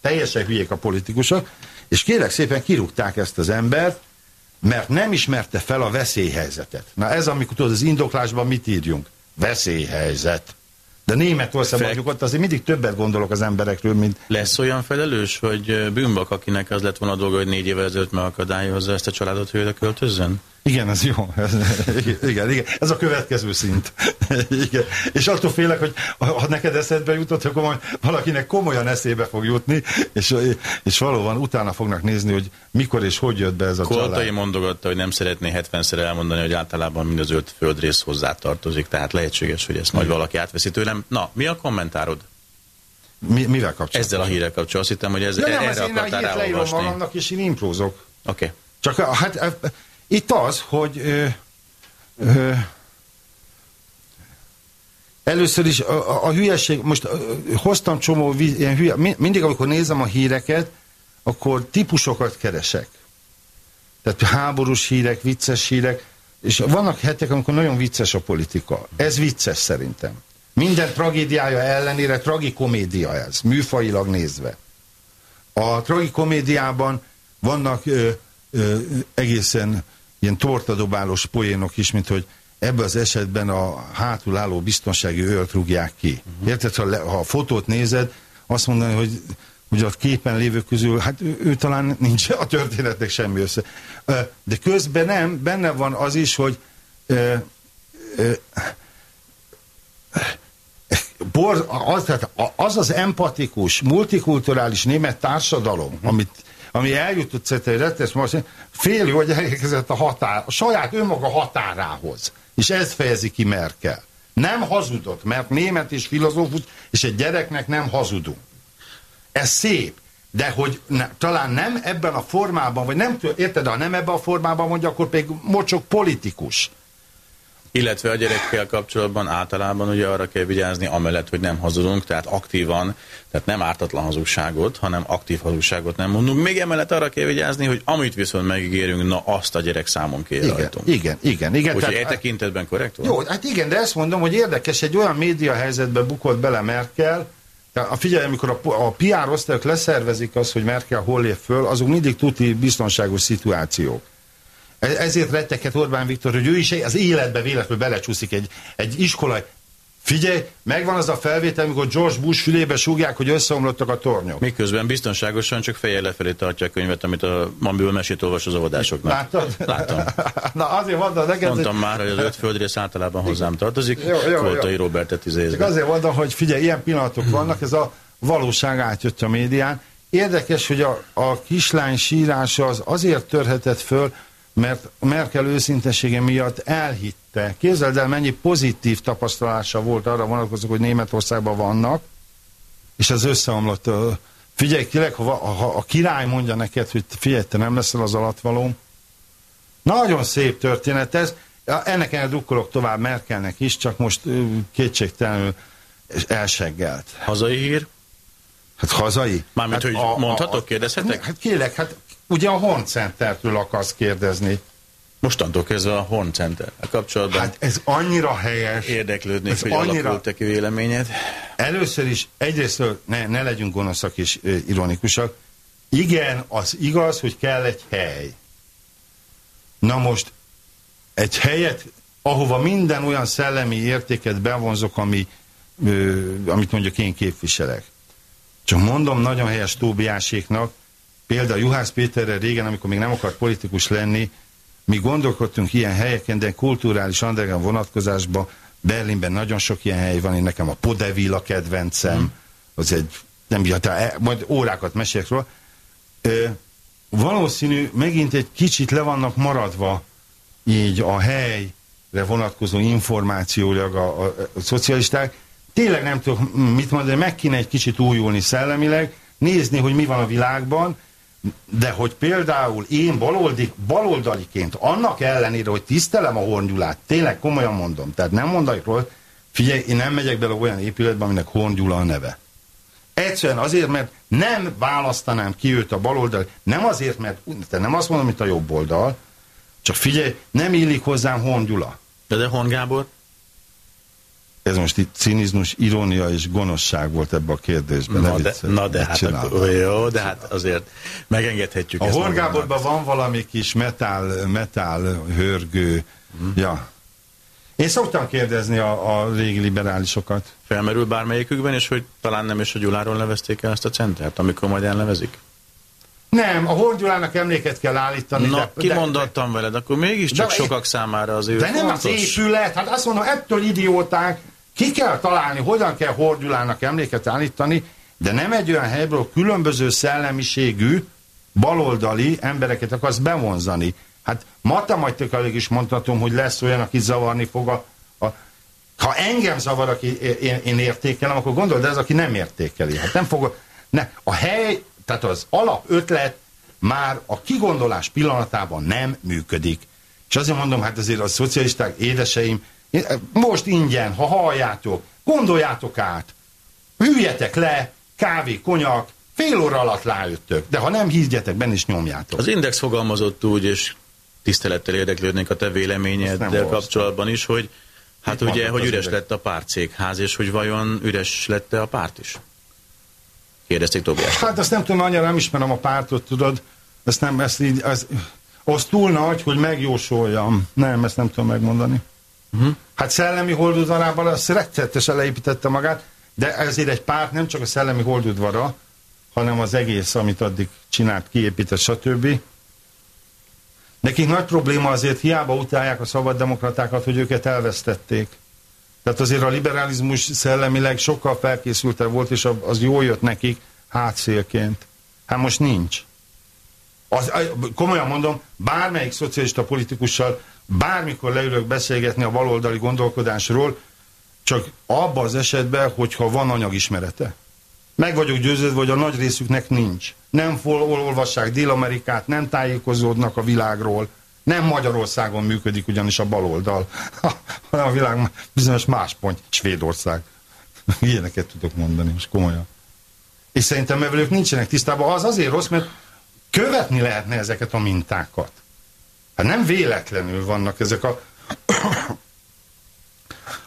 teljesen hülyék a politikusok, és kérek szépen kirúgták ezt az embert, mert nem ismerte fel a veszélyhelyzetet. Na ez, amikor tudod, az indoklásban mit írjunk? Veszélyhelyzet. De Németországban mondjuk ott azért mindig többet gondolok az emberekről, mint... Lesz olyan felelős, hogy Bűnbak, akinek az lett volna a dolga, hogy négy évvel ezelőtt megakadályozza ezt a családot, hogy költözzön? Igen, ez jó. Ez, *laughs* igen, igen. Ez a következő szint. *laughs* igen. És attól félek, hogy ha neked eszedbe jutott, akkor majd valakinek komolyan eszébe fog jutni, és, és valóban utána fognak nézni, hogy mikor és hogy jött be ez a Koltai család. Mondogatta, hogy nem szeretné 70-szer elmondani, hogy általában mind az öt földrész hozzátartozik, tehát lehetséges, hogy ezt majd valaki átveszi tőlem. Na, mi a kommentárod? Mi, mivel kapcsolatban? Ezzel a hírrel kapcsolatban. Azt hittem, hogy ez, ja, nem, erre ez én akartál a hírt magamnak, és én imprózok. Oké. Okay. Csak hát itt az, hogy ö, ö, először is a, a, a hülyeség, most ö, hoztam csomó ilyen hülye, mindig amikor nézem a híreket, akkor típusokat keresek. Tehát háborús hírek, vicces hírek, és vannak hetek, amikor nagyon vicces a politika. Ez vicces szerintem. Minden tragédiája ellenére tragikomédia ez, műfajilag nézve. A tragikomédiában vannak ö, ö, egészen ilyen tortadobálós poénok is, mint hogy ebben az esetben a hátul álló biztonsági őrt rúgják ki. Uh-huh. Érted, ha, le, ha a fotót nézed, azt mondani, hogy, hogy a képen lévők közül, hát ő, ő talán nincs a történetnek semmi össze. De közben nem, benne van az is, hogy bor, az, tehát az az empatikus, multikulturális német társadalom, uh-huh. amit ami eljutott egy rettenes most fél hogy elérkezett a határ, a saját önmaga határához. És ez fejezi ki Merkel. Nem hazudott, mert német és filozófus, és egy gyereknek nem hazudunk. Ez szép. De hogy ne, talán nem ebben a formában, vagy nem, érted, ha nem ebben a formában mondja, akkor pedig mocsok politikus. Illetve a gyerekkel kapcsolatban általában ugye arra kell vigyázni, amellett, hogy nem hazudunk, tehát aktívan, tehát nem ártatlan hazugságot, hanem aktív hazugságot nem mondunk. Még emellett arra kell vigyázni, hogy amit viszont megígérünk, na azt a gyerek számon kér igen, rajtunk. Igen, igen, igen. Úgyhogy e tekintetben korrekt volt? Jó, hát igen, de ezt mondom, hogy érdekes, egy olyan média helyzetbe bukott bele Merkel, a figyelj, amikor a, a PR osztályok leszervezik azt, hogy Merkel hol lép föl, azok mindig tuti biztonságos szituációk. Ezért retteket Orbán Viktor, hogy ő is az életbe véletlenül belecsúszik egy, egy iskolai. Figyelj, megvan az a felvétel, amikor George Bush fülébe súgják, hogy összeomlottak a tornyok. Miközben biztonságosan csak fejjel lefelé tartja a könyvet, amit a mamiből mesét olvas az óvodásoknak. Láttad? Láttam. *laughs* Na azért mondom neked, Mondtam már, hogy az öt földrész általában hozzám tartozik. Jó, jó, Koltai jó. Robertet izézve. azért mondom, hogy figyelj, ilyen pillanatok vannak, ez a valóság átjött a médián. Érdekes, hogy a, a kislány sírása az azért törhetett föl, mert Merkel őszintesége miatt elhitte. Képzeld el, mennyi pozitív tapasztalása volt arra vonatkozók, hogy Németországban vannak, és ez összeomlott. Figyelj, kérlek, ha, ha a király mondja neked, hogy figyelj, te nem leszel az alatvalóm. Nagyon szép történet ez. Ennek el drukkolok tovább Merkelnek is, csak most kétségtelenül elseggelt. Hazai hír? Hát hazai? Mármint, hát hogy a, mondhatok, kérdezhetek? Hát kérlek, hát ugye a Horn Centertől akarsz kérdezni. Mostantól kezdve a Horn Center a kapcsolatban. Hát ez annyira helyes. Érdeklődnék, ez hogy annyira... alakult-e ki véleményed. Először is, egyrészt ne, ne legyünk gonoszak és ironikusak. Igen, az igaz, hogy kell egy hely. Na most egy helyet ahova minden olyan szellemi értéket bevonzok, ami, ö, amit mondjuk én képviselek. Csak mondom nagyon helyes Tóbiáséknak, például Juhász Péterre régen, amikor még nem akart politikus lenni, mi gondolkodtunk ilyen helyeken, de kulturális underground vonatkozásban Berlinben nagyon sok ilyen hely van, én nekem a Podevil a kedvencem, hmm. az egy, nem hát majd órákat mesélek róla. Ö, valószínű, megint egy kicsit le vannak maradva így a helyre vonatkozó információlag a, a, a szocialisták. Tényleg nem tudok mit mondani, meg kéne egy kicsit újulni szellemileg, nézni, hogy mi van a világban, de hogy például én baloldi, baloldaliként annak ellenére, hogy tisztelem a Horngyulát, tényleg komolyan mondom, tehát nem mondok róla, figyelj, én nem megyek bele olyan épületbe, aminek Horngyula a neve. Egyszerűen azért, mert nem választanám ki őt a baloldal, nem azért, mert te nem azt mondom, mint a jobb oldal, csak figyelj, nem illik hozzám Horngyula. De de Hon Gábor? Ez most itt cinizmus, irónia és gonoszság volt ebbe a kérdésben. Na de, na de hát akkor, jó, de hát azért megengedhetjük a ezt. A Horgáborban van valami kis metál, metál hörgő. Hmm. Ja. Én szoktam kérdezni a, a régi liberálisokat. Felmerül bármelyikükben, és hogy talán nem is a Gyuláról nevezték el ezt a centert, amikor majd elnevezik? Nem, a Horgyulának emléket kell állítani. Na, de, kimondottam de, veled, akkor mégiscsak de, sokak számára az ő De nem fontos. az épület, hát azt mondom, ettől idióták, ki kell találni, hogyan kell Hordyulának emléket állítani, de nem egy olyan helyből különböző szellemiségű, baloldali embereket akarsz bevonzani. Hát matematikailag is mondhatom, hogy lesz olyan, aki zavarni fog a, a ha engem zavar, aki én, én értékelem, akkor gondold, de ez aki nem értékeli. Hát nem fog, ne, a hely, tehát az alapötlet már a kigondolás pillanatában nem működik. És azért mondom, hát azért a szocialisták édeseim, most ingyen, ha halljátok, gondoljátok át, hűljetek le, kávé, konyak, fél óra alatt rájöttök, de ha nem higgyetek benne is nyomjátok. Az Index fogalmazott úgy, és tisztelettel érdeklődnék a te véleményeddel kapcsolatban is, hogy hát Mit ugye, hogy üres lett a pártcégház, és hogy vajon üres lett -e a párt is? Kérdezték Tobias. Hát azt nem tudom, annyira nem ismerem a pártot, tudod, ezt nem, ezt így, az, az túl nagy, hogy megjósoljam. Nem, ezt nem tudom megmondani. Uh-huh. Hát szellemi holdudvarában azt rettetesen leépítette magát, de ezért egy párt nem csak a szellemi holdudvara, hanem az egész, amit addig csinált, kiépített, stb. Nekik nagy probléma azért hiába utálják a szabaddemokratákat, hogy őket elvesztették. Tehát azért a liberalizmus szellemileg sokkal felkészültebb volt, és az jól jött nekik hátszélként. Hát most nincs. Az, komolyan mondom, bármelyik szocialista politikussal bármikor leülök beszélgetni a baloldali gondolkodásról, csak abban az esetben, hogyha van anyagismerete. Meg vagyok győződve, hogy a nagy részüknek nincs. Nem olvassák Dél-Amerikát, nem tájékozódnak a világról, nem Magyarországon működik ugyanis a baloldal, hanem *laughs* a világ bizonyos más pont, Svédország. *laughs* Ilyeneket tudok mondani, most komolyan. És szerintem, mivel ők nincsenek tisztában, az azért rossz, mert követni lehetne ezeket a mintákat. Hát nem véletlenül vannak ezek a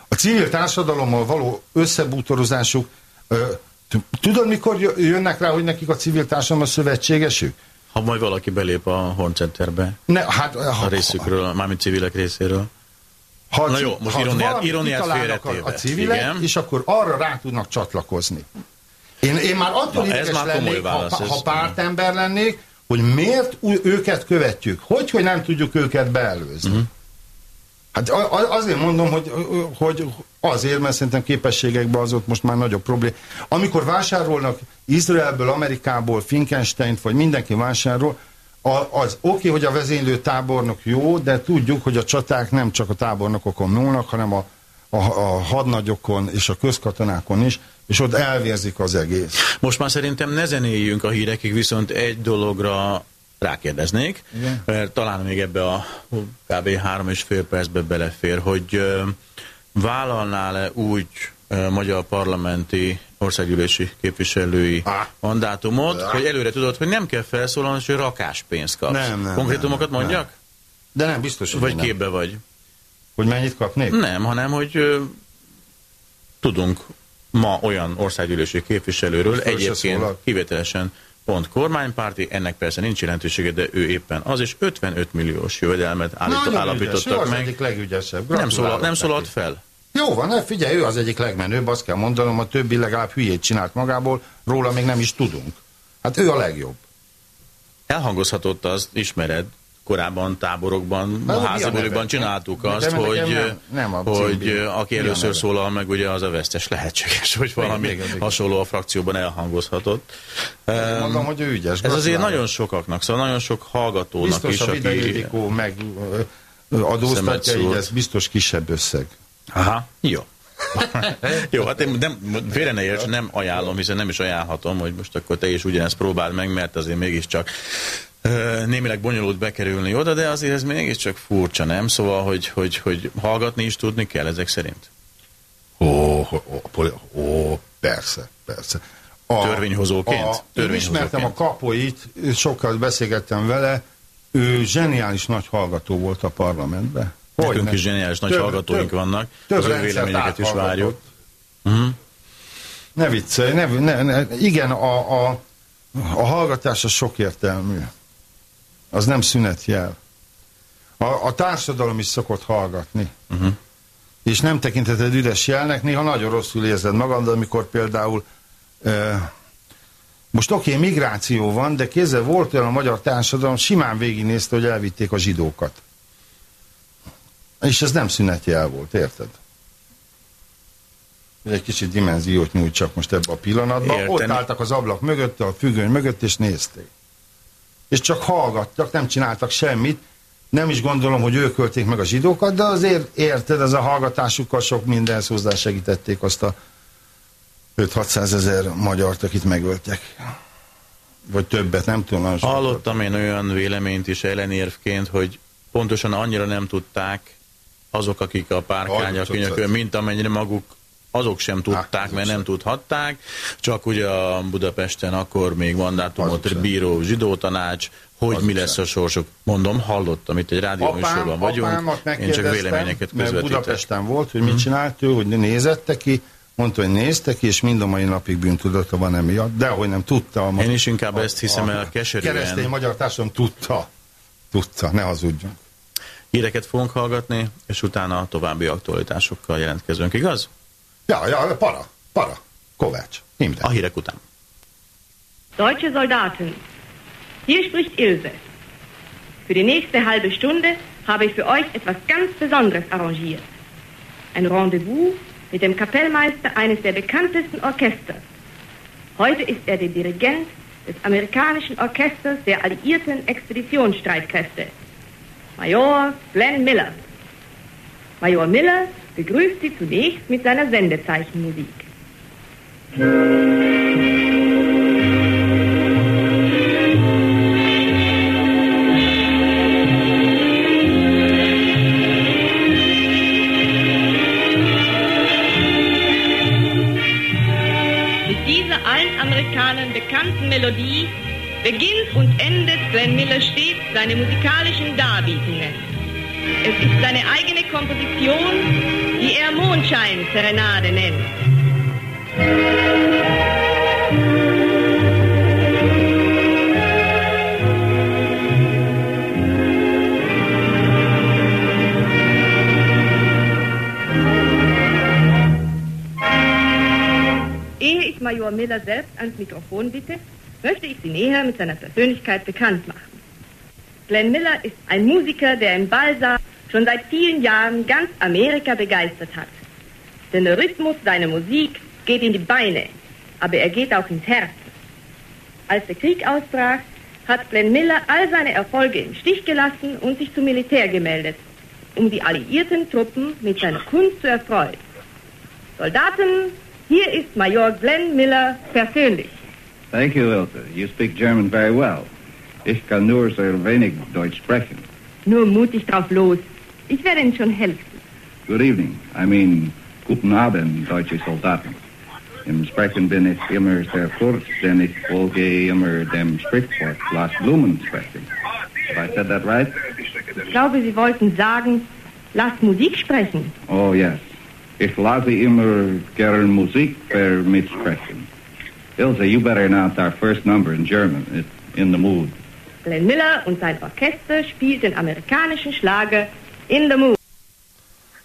a civil társadalommal való összebútorozásuk. Tudod, mikor jönnek rá, hogy nekik a civil társadalom a szövetségesük? Ha majd valaki belép a Horncenterbe. Ne, hát, ha, a részükről, ha, mármint civilek részéről. Ha, Na jó, most ironiát, ironiát félretéve. A, a civilek, igen. és akkor arra rá tudnak csatlakozni. Én, én már attól Na, ideges lennék, válasz, ha, ha pártember lennék, hogy miért őket követjük, hogy, hogy nem tudjuk őket beelőzni. Uh-huh. Hát azért mondom, hogy, hogy azért, mert szerintem képességekben az ott most már nagyobb probléma. Amikor vásárolnak Izraelből, Amerikából, Finkenstein vagy mindenki vásárol, az oké, okay, hogy a vezénylő tábornok jó, de tudjuk, hogy a csaták nem csak a tábornokokon múlnak, hanem a, a, a hadnagyokon és a közkatonákon is, és ott elvérzik az egész. Most már szerintem ne zenéljünk a hírekig, viszont egy dologra rákérdeznék, Igen. mert talán még ebbe a kb. három és fél percbe belefér, hogy vállalnál-e úgy magyar parlamenti országgyűlési képviselői ah. mandátumot, ah. hogy előre tudod, hogy nem kell felszólalni, hogy rakáspénzt kapsz. Nem, nem, Konkrétumokat nem, mondjak? Nem. De nem, biztos, hogy Vagy nem. képbe vagy. Hogy mennyit kapnék? Nem, hanem, hogy ö, tudunk ma olyan országgyűlési képviselőről, egyébként kivételesen pont kormánypárti, ennek persze nincs jelentősége, de ő éppen az, és 55 milliós jövedelmet állít, Nagyon ügyes, állapítottak az meg. egyik legügyesebb. Nem, szólalt, nem szólalt fel. Jó van, ne, figyelj, ő az egyik legmenőbb, azt kell mondanom, a többi legalább hülyét csinált magából, róla még nem is tudunk. Hát ő a legjobb. Elhangozhatott az, ismered, korábban táborokban, Na, a házabőrökben csináltuk azt, nekem hogy, nem- nem a hogy aki a először szólal meg, ugye az a vesztes lehetséges, hogy valami igen, igen. hasonló a frakcióban elhangozhatott. Mondom, hogy ő ügyes. Ez azért nagyon sokaknak, szóval nagyon sok hallgatónak Biztos is, a aki... Vida Ildikó meg adóztatja, így ez biztos kisebb összeg. Aha, jó. *laughs* Jó, hát én nem, félre ne érts, nem ajánlom, hiszen nem is ajánlhatom, hogy most akkor te is ugyanezt próbáld meg, mert azért mégiscsak némileg bonyolult bekerülni oda, de azért ez mégiscsak furcsa, nem? Szóval, hogy, hogy, hogy hallgatni is tudni kell ezek szerint. Ó, ó, ó persze, persze. A, Törvényhozóként? A, én Törvényhozóként. ismertem a kapoit, sokkal beszélgettem vele, ő zseniális nagy hallgató volt a parlamentben. Nekünk ne? is zseniális nagy Több- hallgatóink több- vannak, több az ő véleményeket is várjuk. Mhm. Ne viccelj, ne, ne, ne, igen, a, a, a hallgatás az sokértelmű. Az nem szünetjel. A, a társadalom is szokott hallgatni. Uh-huh. És nem tekinteted üres jelnek, néha nagyon rosszul érzed magad, amikor például ö, most oké, okay, migráció van, de kézzel volt olyan a magyar társadalom, simán végignézte, hogy elvitték a zsidókat. És ez nem szünetjel volt, érted? Hogy egy kicsit dimenziót nyújtsak most ebbe a pillanatban. Értem. Ott álltak az ablak mögött, a függöny mögött, és nézték. És csak hallgattak, nem csináltak semmit. Nem is gondolom, hogy ők ölték meg a zsidókat, de azért érted, ez a hallgatásukkal sok mindenhez hozzásegítették azt a 5-600 ezer magyart, akit megöltek. Vagy többet, nem tudom. Hallottam én olyan véleményt is ellenérvként, hogy pontosan annyira nem tudták azok, akik a párkányok, mint amennyire maguk azok sem tudták, azok mert nem tudhatták, csak ugye a Budapesten akkor még Azok mandátumot sem. bíró zsidótanács, hogy Azok mi lesz a sorsuk. Mondom, hallottam, itt egy rádió műsorban vagyunk, én csak véleményeket közvetítek. Budapesten volt, hogy mit csinált ő, hogy nézette ki, mondta, hogy nézte ki, és mind a mai napig bűntudata van emiatt, de hogy nem tudta. A, Én is inkább ezt hiszem el keserűen. Keresztény magyar társadalom tudta. Tudta, ne hazudjunk. Híreket fogunk hallgatni, és utána további aktualitásokkal jelentkezünk, igaz? Ja, ja, para, para. Kovács. Minden. A hírek után. Deutsche Soldaten, hier spricht Ilse. Für die nächste halbe Stunde habe ich für euch etwas ganz Besonderes arrangiert. Ein Rendezvous mit dem Kapellmeister eines der bekanntesten Orchester. Heute ist er der Dirigent des amerikanischen Orchesters der alliierten Expeditionsstreitkräfte, Major Glenn Miller. Major Miller begrüßt Sie zunächst mit seiner Sendezeichenmusik. Mit dieser allen Amerikanern bekannten Melodie beginnt und endet Glenn Miller stets seine musikalischen Darbietungen. Komposition, die er Mondschein-Serenade nennt. Ehe ich Major Miller selbst ans Mikrofon bitte, möchte ich Sie näher mit seiner Persönlichkeit bekannt machen. Glenn Miller ist ein Musiker, der im Ballsaal schon seit vielen Jahren ganz Amerika begeistert hat. Denn der Rhythmus seiner Musik geht in die Beine, aber er geht auch ins Herz. Als der Krieg ausbrach, hat Glenn Miller all seine Erfolge im Stich gelassen und sich zum Militär gemeldet, um die alliierten Truppen mit seiner Kunst zu erfreuen. Soldaten, hier ist Major Glenn Miller persönlich. Thank you, Ilse. You speak German very well. Ich kann nur sehr wenig Deutsch sprechen. Nur mutig drauf los. Ich werde Ihnen schon helfen. Good evening. I mean, guten Abend, deutsche Soldaten. Im Sprechen bin ich immer sehr kurz, denn ich folge immer dem Sprichwort, lass Blumen sprechen. Have I said that right? Ich glaube, Sie wollten sagen, lasst Musik sprechen. Oh, yes. Ich lasse immer gern Musik per mitsprechen. Ilse, you better announce our first number in German. It's in the mood. Glenn Miller und sein Orchester spielt den amerikanischen Schlager In the Mood.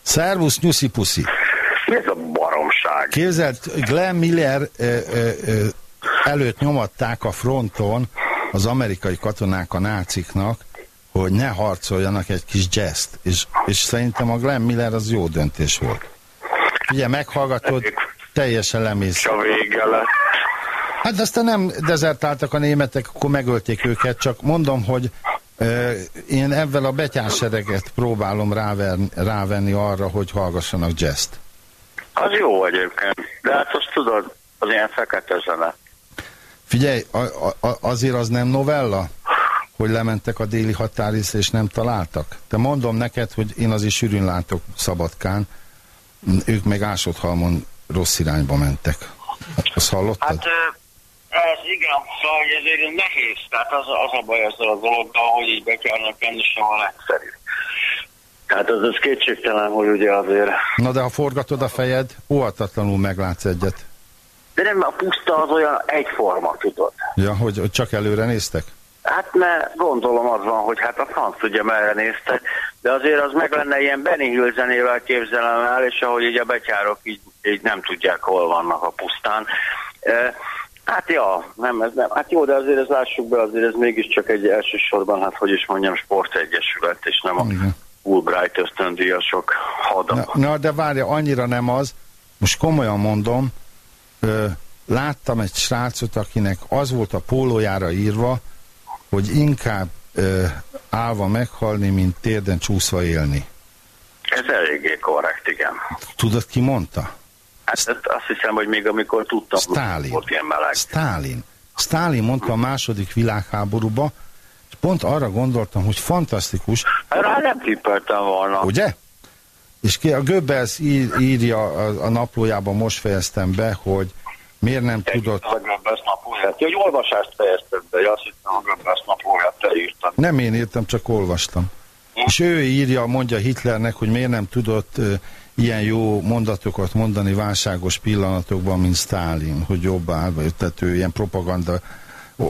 Szervusz, nyuszi puszi. Mi ez a baromság? Képzeld, Glenn Miller ö, ö, ö, előtt nyomatták a fronton az amerikai katonák a náciknak, hogy ne harcoljanak egy kis jazzt, és, és szerintem a Glenn Miller az jó döntés volt. Ugye meghallgatod, teljesen lemész. És a vége lett. Hát aztán nem dezertáltak a németek, akkor megölték őket, csak mondom, hogy én ebben a betyársereget próbálom ráverni, rávenni arra, hogy hallgassanak jazzt. Az jó egyébként. De hát azt tudod, az ilyen fekete zene. Figyelj, a, a, azért az nem novella, hogy lementek a déli határészre és nem találtak? Te mondom neked, hogy én azért sűrűn látok Szabadkán, ők meg Ásodhalmon rossz irányba mentek. Azt hallottad? Hát ez igen, szóval hogy ezért ez nehéz. Tehát az, az a baj ezzel a dologgal, hogy így be kellene menni sem a legszerű. Tehát az, az kétségtelen, hogy ugye azért... Na de ha forgatod a fejed, óhatatlanul meglátsz egyet. De nem, a puszta az olyan egyforma, tudod. Ja, hogy, hogy csak előre néztek? Hát mert gondolom az van, hogy hát a franc tudja merre néztek, de azért az meg lenne ilyen Benny Hill zenével képzelem el, és ahogy így a betyárok így, így nem tudják, hol vannak a pusztán. E, hát ja, nem, ez nem. Hát jó, de azért ez lássuk be, azért ez mégiscsak egy elsősorban, hát hogy is mondjam, sportegyesület, és nem a Igen. Fulbright ösztöndíjasok hada. Na, na de várja, annyira nem az, most komolyan mondom, ö, láttam egy srácot, akinek az volt a pólójára írva, hogy inkább ö, állva meghalni, mint térden csúszva élni. Ez eléggé korrekt, igen. Tudod, ki mondta? Hát azt hiszem, hogy még amikor tudtam, Stálin. volt ilyen meleg. Stálin. Stálin mondta a második világháborúba, és pont arra gondoltam, hogy fantasztikus, Rá nem tippeltem volna. ugye? És ki, a Goebbels ír, írja a, a naplójában, most fejeztem be, hogy miért nem tudott, A Göbbels naplóját. Ja, hogy olvasást fejezted be, azt hittem a Göbbels naplóját te írtad. nem én írtam, csak olvastam. És ő írja, mondja Hitlernek, hogy miért nem tudott ilyen jó mondatokat mondani válságos pillanatokban, mint Stálin, hogy jobb áll, vagy tehát ő ilyen propaganda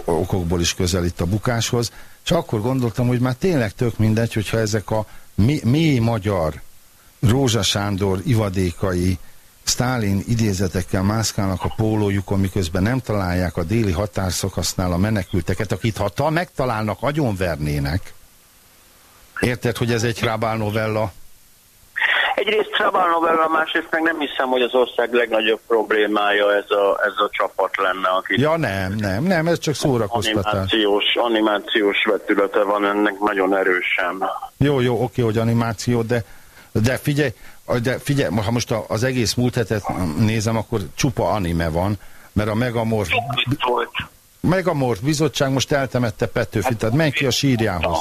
okokból is közelít a bukáshoz. És akkor gondoltam, hogy már tényleg tök mindegy, hogyha ezek a mély, magyar, Rózsa Sándor ivadékai, Stálin idézetekkel mászkálnak a pólójukon, miközben nem találják a déli határszakasznál a menekülteket, akit ha ta megtalálnak, agyonvernének. Érted, hogy ez egy Hrabál novella? Egyrészt Szabál novella, másrészt meg nem hiszem, hogy az ország legnagyobb problémája ez a, ez a csapat lenne, aki Ja nem, nem, nem, ez csak szórakoztatás. animációs, animációs vetülete van ennek nagyon erősen. Jó, jó, oké, hogy animáció, de, de figyelj, de figyelj, ha most az egész múlt hetet nézem, akkor csupa anime van, mert a volt. Megamorf bizottság most eltemette Petőfit, tehát menj ki a sírjához.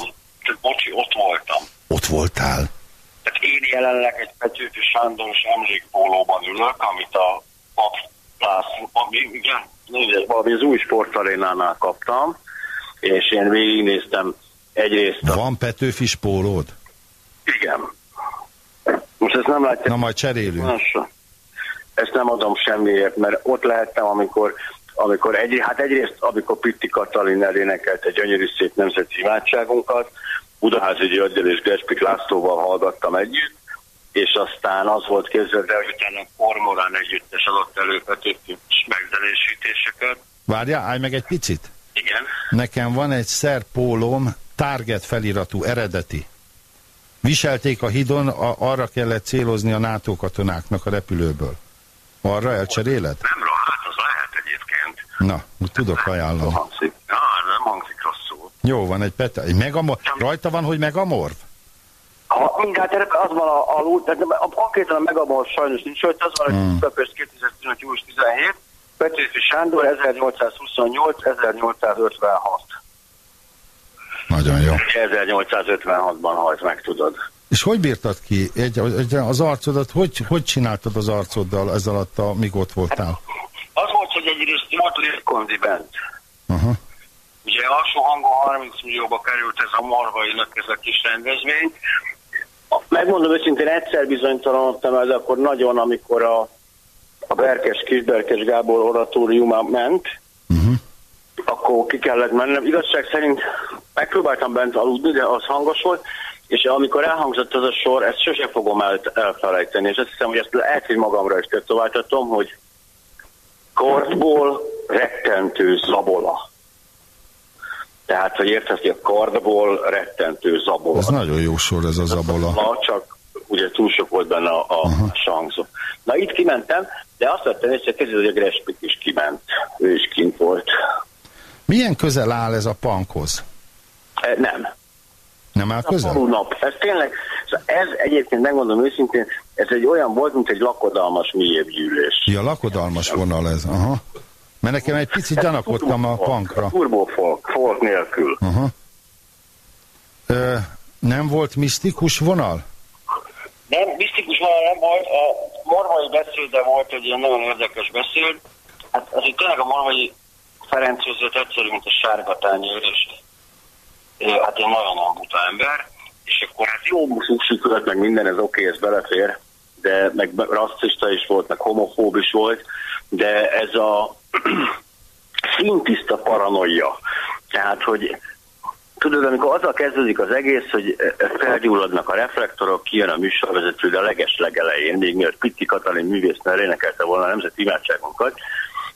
Bocsi, ott voltam. Ott voltál. Tehát én jelenleg egy Petőfi Sándoros emlékpólóban ülök, amit a Pap ami, igen, valami az új sportarénánál kaptam, és én végignéztem egyrészt a... Van Petőfis pólód? Igen. Most ezt nem látják. Na majd cserélünk. Másra. Ezt nem adom semmiért, mert ott lehettem, amikor, amikor egy, hát egyrészt, amikor Pitti Katalin elénekelt egy gyönyörű szép nemzeti imádságunkat, Budaházi Györgyel és Gespik Lászlóval hallgattam együtt, és aztán az volt képzelve, hogy utána Kormorán együttes adott elő Petőfi megzenésítéseket. Várjál, állj meg egy picit. Igen. Nekem van egy szer pólóm, Target feliratú, eredeti. Viselték a hidon, a, arra kellett célozni a NATO katonáknak a repülőből. Arra elcseréled? Nem rá, hát az lehet egyébként. Na, úgy tudok ajánlani. Ja, nem hangzik rosszul. Jó, van egy peta, egy megamor, rajta van, hogy megamorv? Ha mindjárt az van a, alul, tehát a, konkrétan a Megamor sajnos nincs, hogy az van, hogy Hmm. Budapest 2015. július 17, Petőfi Sándor 1828-1856. Nagyon jó. 1856-ban halt meg, tudod. És hogy bírtad ki egy, egy, az arcodat, hogy, hogy csináltad az arcoddal ez alatt, amíg ott voltál? Az volt, hogy egyrészt volt Lirkondi bent. Aha. Ugye alsó hangon 30 millióba került ez a marvainak ez a kis rendezvény. Megmondom őszintén, egyszer bizonytalanodtam el, de akkor nagyon, amikor a a Berkes, Kisberkes Gábor oratóriuma ment, Uh-huh. akkor ki kellett mennem. Igazság szerint megpróbáltam bent aludni, de az hangos volt, és amikor elhangzott az a sor, ezt sose fogom el, elfelejteni, és azt hiszem, hogy ezt lehet, hogy magamra is tetováltatom, hogy kardból rettentő zabola. Tehát, hogy érted, hogy a kardból rettentő zabola. Ez nagyon jó sor ez az abola. Na, csak ugye túl sok volt benne a, a sangzó. Na itt kimentem, de azt vettem észre, hogy kezdődő, hogy Grespik is kiment. Ő is kint volt. Milyen közel áll ez a pankhoz? E, nem. Nem áll A közel? falunap. Ez tényleg, szóval ez egyébként megmondom őszintén, ez egy olyan volt, mint egy lakodalmas mélyebb gyűlés. Ja, lakodalmas vonal ez. Aha. Mert nekem egy picit gyanakodtam a pankra. Turbo folk, folk nélkül. Aha. Ö, nem volt misztikus vonal? Nem, misztikus vonal nem volt, a mormai beszéde volt egy ilyen nagyon érdekes beszéd. Hát azért tényleg a mormai Ferenc József egyszerű, mint a sárga tányér, és hát én nagyon buta ember, és akkor hát jó muszúsíkulat, meg minden, ez oké, ez belefér, de meg rasszista is volt, meg homofób is volt, de ez a szintiszta paranoia. Tehát, hogy tudod, amikor azzal kezdődik az egész, hogy felgyulladnak a reflektorok, kijön a műsorvezető, de a leges legelején, még mielőtt Pitti Katalin művésznál énekelte volna a nemzeti imádságunkat,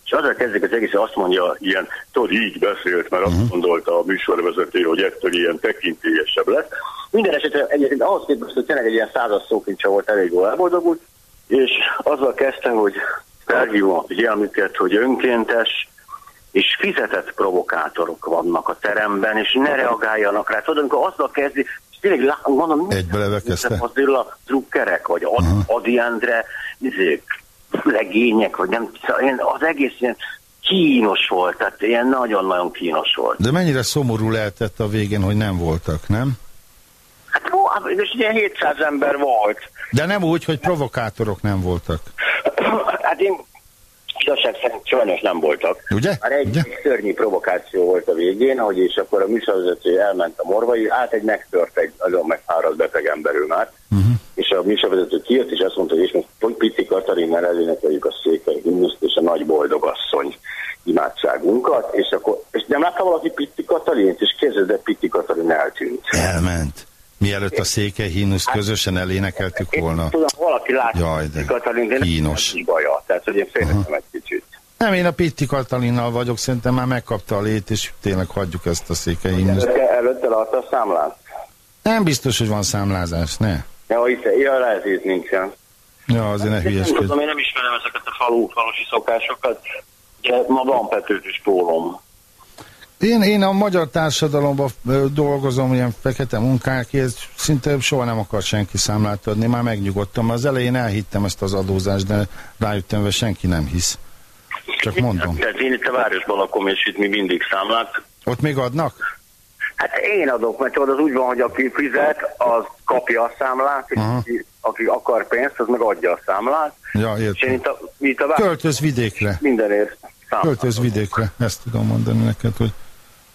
és azzal kezdik az egész, azt mondja, ilyen, tudod, így beszélt, mert azt gondolta a műsorvezető, hogy ettől ilyen tekintélyesebb lesz. Minden esetre egyébként ahhoz képest, hogy tényleg egy ilyen százas szókincsa volt, elég jól elboldogult, és azzal kezdte, hogy felhívom a figyelmüket, hogy önkéntes és fizetett provokátorok vannak a teremben, és ne reagáljanak rá. Tudod, amikor azzal kezdi, és tényleg lá- mondom, azért a drukkerek, vagy Ad, Adi Endre, izék, legények, vagy nem, szóval az egész ilyen kínos volt, tehát ilyen nagyon-nagyon kínos volt. De mennyire szomorú lehetett a végén, hogy nem voltak, nem? Hát, hát, és ilyen 700 ember volt. De nem úgy, hogy provokátorok nem voltak. *laughs* Hát én igazság szerint sajnos nem voltak. Ugye? Már egy Ugye? szörnyi provokáció volt a végén, ahogy és akkor a műsorvezető elment a morvai, át egy megtört egy nagyon megfáradt beteg emberül már, uh-huh. és a műsorvezető kijött, és azt mondta, hogy és most Pitti Katarinnal elénekeljük a székely himnuszt és a nagy boldogasszony imádságunkat, és akkor, és nem látta valaki Pitti Katalint, és képzeld, de Pitti Katalin eltűnt. Elment. Mielőtt a székely hínusz közösen elénekeltük volna. Tudom, valaki látta Jaj, de Katalin, de nem kínos. baja, tehát hogy én félretem egy kicsit. Nem, én a Pitti Katalinnal vagyok, szerintem már megkapta a lét, és tényleg hagyjuk ezt a székely hínuszt. Előtte, előtte látta a számlát? Nem biztos, hogy van számlázás, ne? Ja, itt, ja, lehet, hogy nincsen. Ja, azért ne Nem hülyeskedj. tudom, én nem ismerem ezeket a falu, falusi szokásokat, de ma van Petőfis pólom. Én, én a magyar társadalomban dolgozom, ilyen fekete munkákért, szinte soha nem akar senki számlát adni, már megnyugodtam. Az elején elhittem ezt az adózást, de rájöttem, hogy senki nem hisz. Csak mondom. Tehát én itt a városban lakom, és itt mi mindig számlát. Ott még adnak? Hát én adok, mert tudod, az úgy van, hogy aki fizet, az kapja a számlát, és Aha. aki, aki akar pénzt, az meg adja a számlát. Ja, És én értem. itt a, itt a város Költöz vidékre. mindenért számlát. Költöz vidékre. Ezt tudom mondani neked, hogy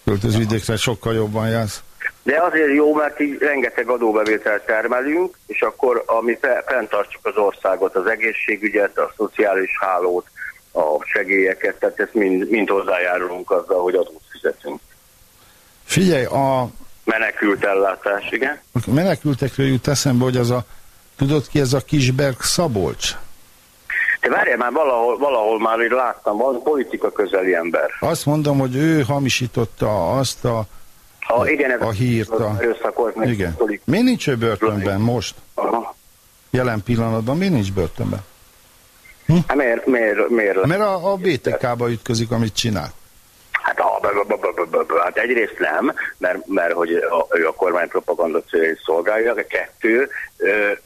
költöz vidékre sokkal jobban jársz. De azért jó, mert így rengeteg adóbevételt termelünk, és akkor ami fe- fenntartjuk az országot, az egészségügyet, a szociális hálót, a segélyeket, tehát ezt mind, mind hozzájárulunk azzal, hogy adót fizetünk. Figyelj, a Menekült ellátás, igen? menekültekről jut eszembe, hogy az a, tudod ki ez a Kisberg Szabolcs? De várjál már, valahol, valahol már így láttam, van politika közeli ember. Azt mondom, hogy ő hamisította azt a, Ha, igen, ez a hírt. A... erőszakolt meg. Igen. Miért nincs ő börtönben most? Aha. Jelen pillanatban miért nincs börtönben? Hát miért, miért, miért? Mert a, a BTK-ba ütközik, amit csinál. Hát, a, b, b, b, hát egyrészt nem, mert, mert hogy a, ő a kormány propaganda céljait szolgálja, de kettő,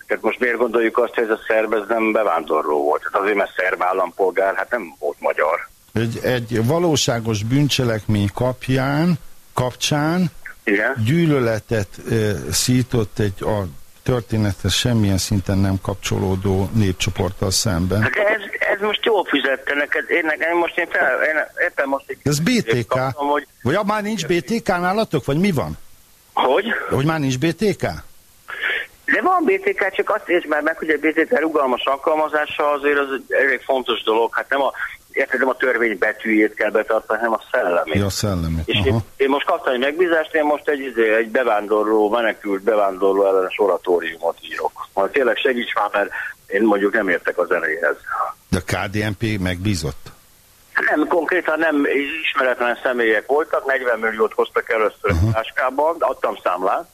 tehát most miért gondoljuk azt, hogy ez a szerb ez nem bevándorló volt? Hát azért, mert szerb állampolgár, hát nem volt magyar. Egy, egy valóságos bűncselekmény kapján, kapcsán Igen? gyűlöletet e, szított egy a történethez semmilyen szinten nem kapcsolódó népcsoporttal szemben. Hát ez, ez most jól fizette neked, én, nekem most én, fel, én éppen most egy Ez BTK. kaptam, hogy, Vagy ja, már nincs BTK nálatok, vagy mi van? hogy? Hogy már nincs BTK? De van BTK, csak azt értsd már meg, hogy a BTK rugalmas alkalmazása azért az elég fontos dolog. Hát nem a, érted, nem a törvény betűjét kell betartani, hanem a szellemét. Ja, szellemi. És én, én most kaptam egy megbízást, én most egy, izé, egy bevándorló, menekült bevándorló ellenes oratóriumot írok. Majd tényleg segíts már, mert én mondjuk nem értek a zenéhez. De a KDNP megbízott? Nem, konkrétan nem ismeretlen személyek voltak, 40 milliót hoztak először uh-huh. táskában, adtam számlát,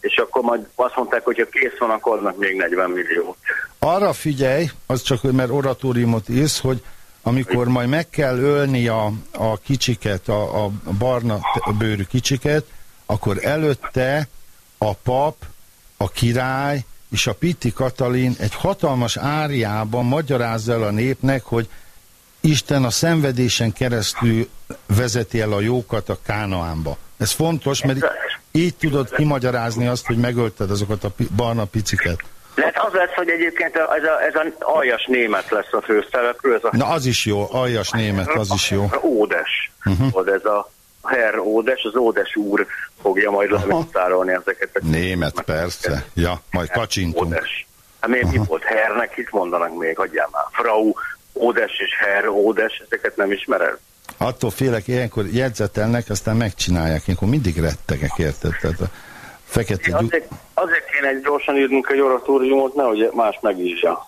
és akkor majd azt mondták, hogy ha kész van, akkor adnak még 40 milliót. Arra figyelj, az csak, mert oratóriumot írsz, hogy amikor majd meg kell ölni a, a kicsiket, a, a barna bőrű kicsiket, akkor előtte a pap, a király és a Pitti Katalin egy hatalmas áriában magyarázza el a népnek, hogy Isten a szenvedésen keresztül vezeti el a jókat a Kánaánba. Ez fontos, mert így tudod kimagyarázni azt, hogy megölted azokat a barna piciket. Lehet az lesz, hogy egyébként ez a, ez a aljas német lesz a főszereplő. Ez a Na az is jó, aljas német, az is jó. Ódes. Uh-huh. Ez a Herr Ódes, az Ódes úr fogja majd lemészárolni ezeket. A Német, persze. Ja, majd kacsintunk. Ódes. Hát miért mi volt Hernek? Itt mondanak még, hagyjál már. Frau Ódes és Herr Ódes, ezeket nem ismered? Attól félek, ilyenkor jegyzetelnek, aztán megcsinálják. Ilyenkor mindig rettegek, érted? Tehát a fekete gyuk... Azért, azért kéne gyorsan írnunk egy oratóriumot, nehogy más megírja.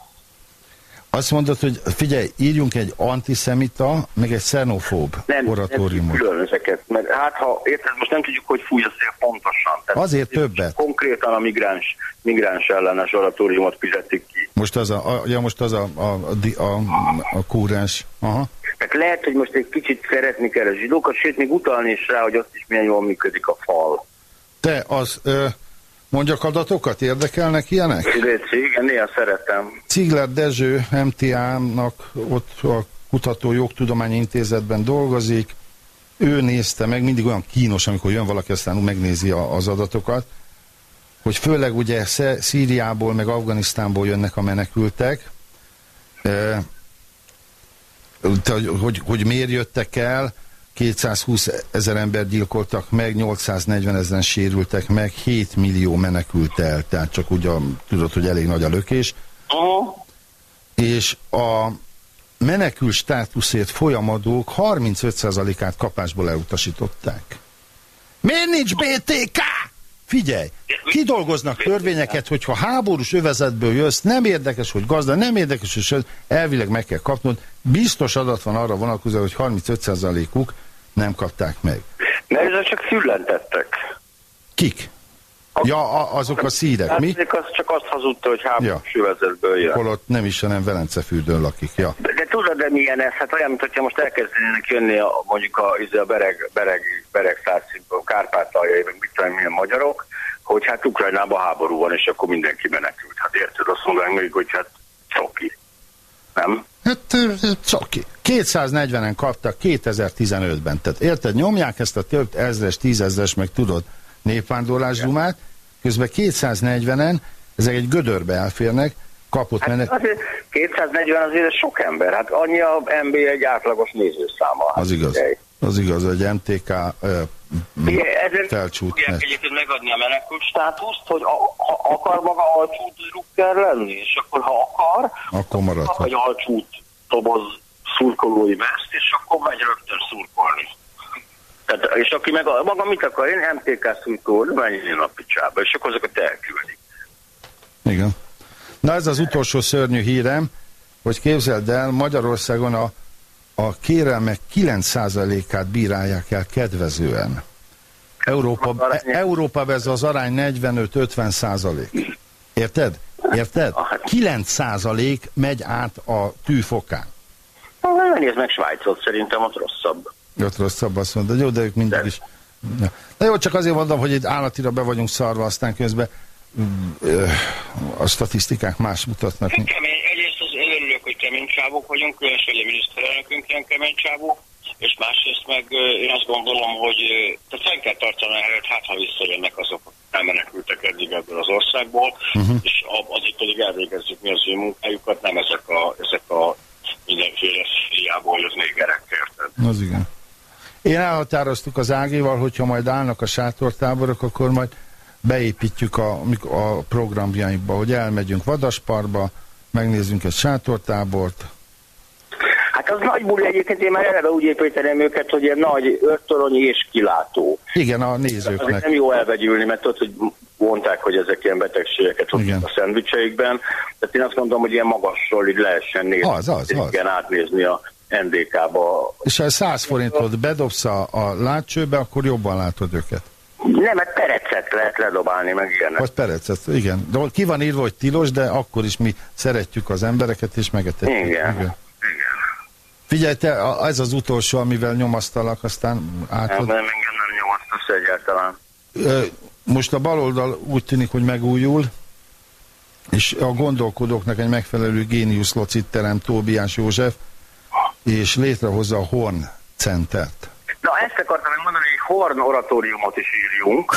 Azt mondod, hogy figyelj, írjunk egy antiszemita, meg egy xenofób Nem, oratóriumot. nem külön ezeket, mert hát ha érted, most nem tudjuk, hogy fúj a szél pontosan. Tehát Azért többet. Konkrétan a migráns, migráns ellenes oratóriumot fizetik ki. Most az a, a ja, most az a, a, a, a, a kúrens. Aha. Tehát lehet, hogy most egy kicsit szeretni kell a zsidókat, sőt, még utalni is rá, hogy ott is milyen jól működik a fal. Te az, ö, mondjak adatokat, érdekelnek ilyenek? Léci, igen, néha szeretem. Cigler Dezső MTA-nak ott a Kutató Jogtudományi Intézetben dolgozik, ő nézte meg, mindig olyan kínos, amikor jön valaki, aztán megnézi a, az adatokat, hogy főleg ugye Szíriából, meg Afganisztánból jönnek a menekültek, e, hogy, hogy, hogy miért jöttek el, 220 ezer ember gyilkoltak meg, 840 ezeren sérültek meg, 7 millió menekült el, tehát csak ugye tudod, hogy elég nagy a lökés. Aha. És a menekül státuszért folyamadók 35%-át kapásból elutasították. Miért nincs BTK? Figyelj, kidolgoznak törvényeket, hogyha háborús övezetből jössz, nem érdekes, hogy gazda, nem érdekes, hogy elvileg meg kell kapnod. Biztos adat van arra vonatkozóan, hogy 35%-uk nem kapták meg. Mert ezzel csak füllentettek. Kik? Ja, a, azok a szírek, Hát mi? ezek az csak azt hazudta, hogy háborús övezetből jön. Holott nem is, hanem Velencefürdőn lakik, ja. De, de tudod, de milyen ez? Hát olyan, mintha most elkezdenének jönni a, mondjuk a, izé a bereg, bereg, bereg szárcikból, Kárpátaljai, meg mit tudom, milyen magyarok, hogy hát Ukrajnában háború van, és akkor mindenki menekült. Hát érted, azt mondanánk még, hogy hát szoki. Nem? Hát csak 240-en kaptak 2015-ben. Tehát érted, nyomják ezt a több ezres, tízezres, meg tudod, népvándorlás dumát, közben 240-en, ezek egy gödörbe elférnek, kapott Hát menet, azért 240 azért sok ember. Hát annyi a MB egy átlagos nézőszáma. Hát, az igaz. figyelj. Az igaz, hogy MTK felcsút. mert- egyébként megadni a menekült státuszt, hogy a, ha akar maga alcsút drukker lenni, és akkor ha akar, Akkor maradhat. egy alcsút toboz szurkolói veszt, és akkor megy rögtön szurkolni. Tehát, és aki meg a, maga mit akar, én MTK szurkoló, menjen a picsába, és akkor azokat elküldik. Igen. Na ez az utolsó szörnyű hírem, hogy képzeld el, Magyarországon a, a kérelmek 9%-át bírálják el kedvezően. Európa, e, Európában ez az arány 45-50 százalék. Érted? Érted? 9 százalék megy át a tűfokán. Nézd meg Svájcot, szerintem ott rosszabb. Ott rosszabb azt mondta, jó, de ők mindig is. Ja. Na jó, csak azért mondom, hogy itt állatira be vagyunk szarva, aztán közben mm, a statisztikák más mutatnak. Kemény, egyrészt hogy kemény csávok vagyunk, különösen a miniszterelnökünk ilyen kemény csávok, és másrészt meg én azt gondolom, hogy tehát fenn kell tartani előtt, hát ha visszajönnek azok, akik nem menekültek eddig ebből az országból, uh-huh. és a- addig pedig elvégezzük mi az ő munkájukat, nem ezek a, ezek a mindenféle Szíriából jövő négerek, érted? Az igen. Én elhatároztuk az Ágival, hogyha majd állnak a sátortáborok, akkor majd beépítjük a, a programjainkba, hogy elmegyünk Vadasparba, megnézzünk egy sátortábort. Hát az nagy buli egyébként, én már eleve úgy építeném őket, hogy ilyen nagy öttorony és kilátó. Igen, a nézőknek. nem jó elvegyülni, mert ott, hogy mondták, hogy ezek ilyen betegségeket hoznak a szendvicseikben. Tehát én azt mondom, hogy ilyen magasról így lehessen nézni. Az, az, az. Igen, átnézni a NDK-ba. És ha 100 forintot bedobsz a, a látcsőbe, akkor jobban látod őket. Nem, mert perecet lehet ledobálni, meg ilyenek. Vagy perecet, igen. De ki van írva, hogy tilos, de akkor is mi szeretjük az embereket, és megetetjük. Igen. Figyelj, te, ez az utolsó, amivel nyomasztalak, aztán Nem, átad. nem, engem nem nyomasztasz egyáltalán. Most a baloldal úgy tűnik, hogy megújul, és a gondolkodóknak egy megfelelő géniusz locit terem Tóbiás József, és létrehozza a Horn Centert. Na, ezt akartam mondani, Horn oratóriumot is írjunk,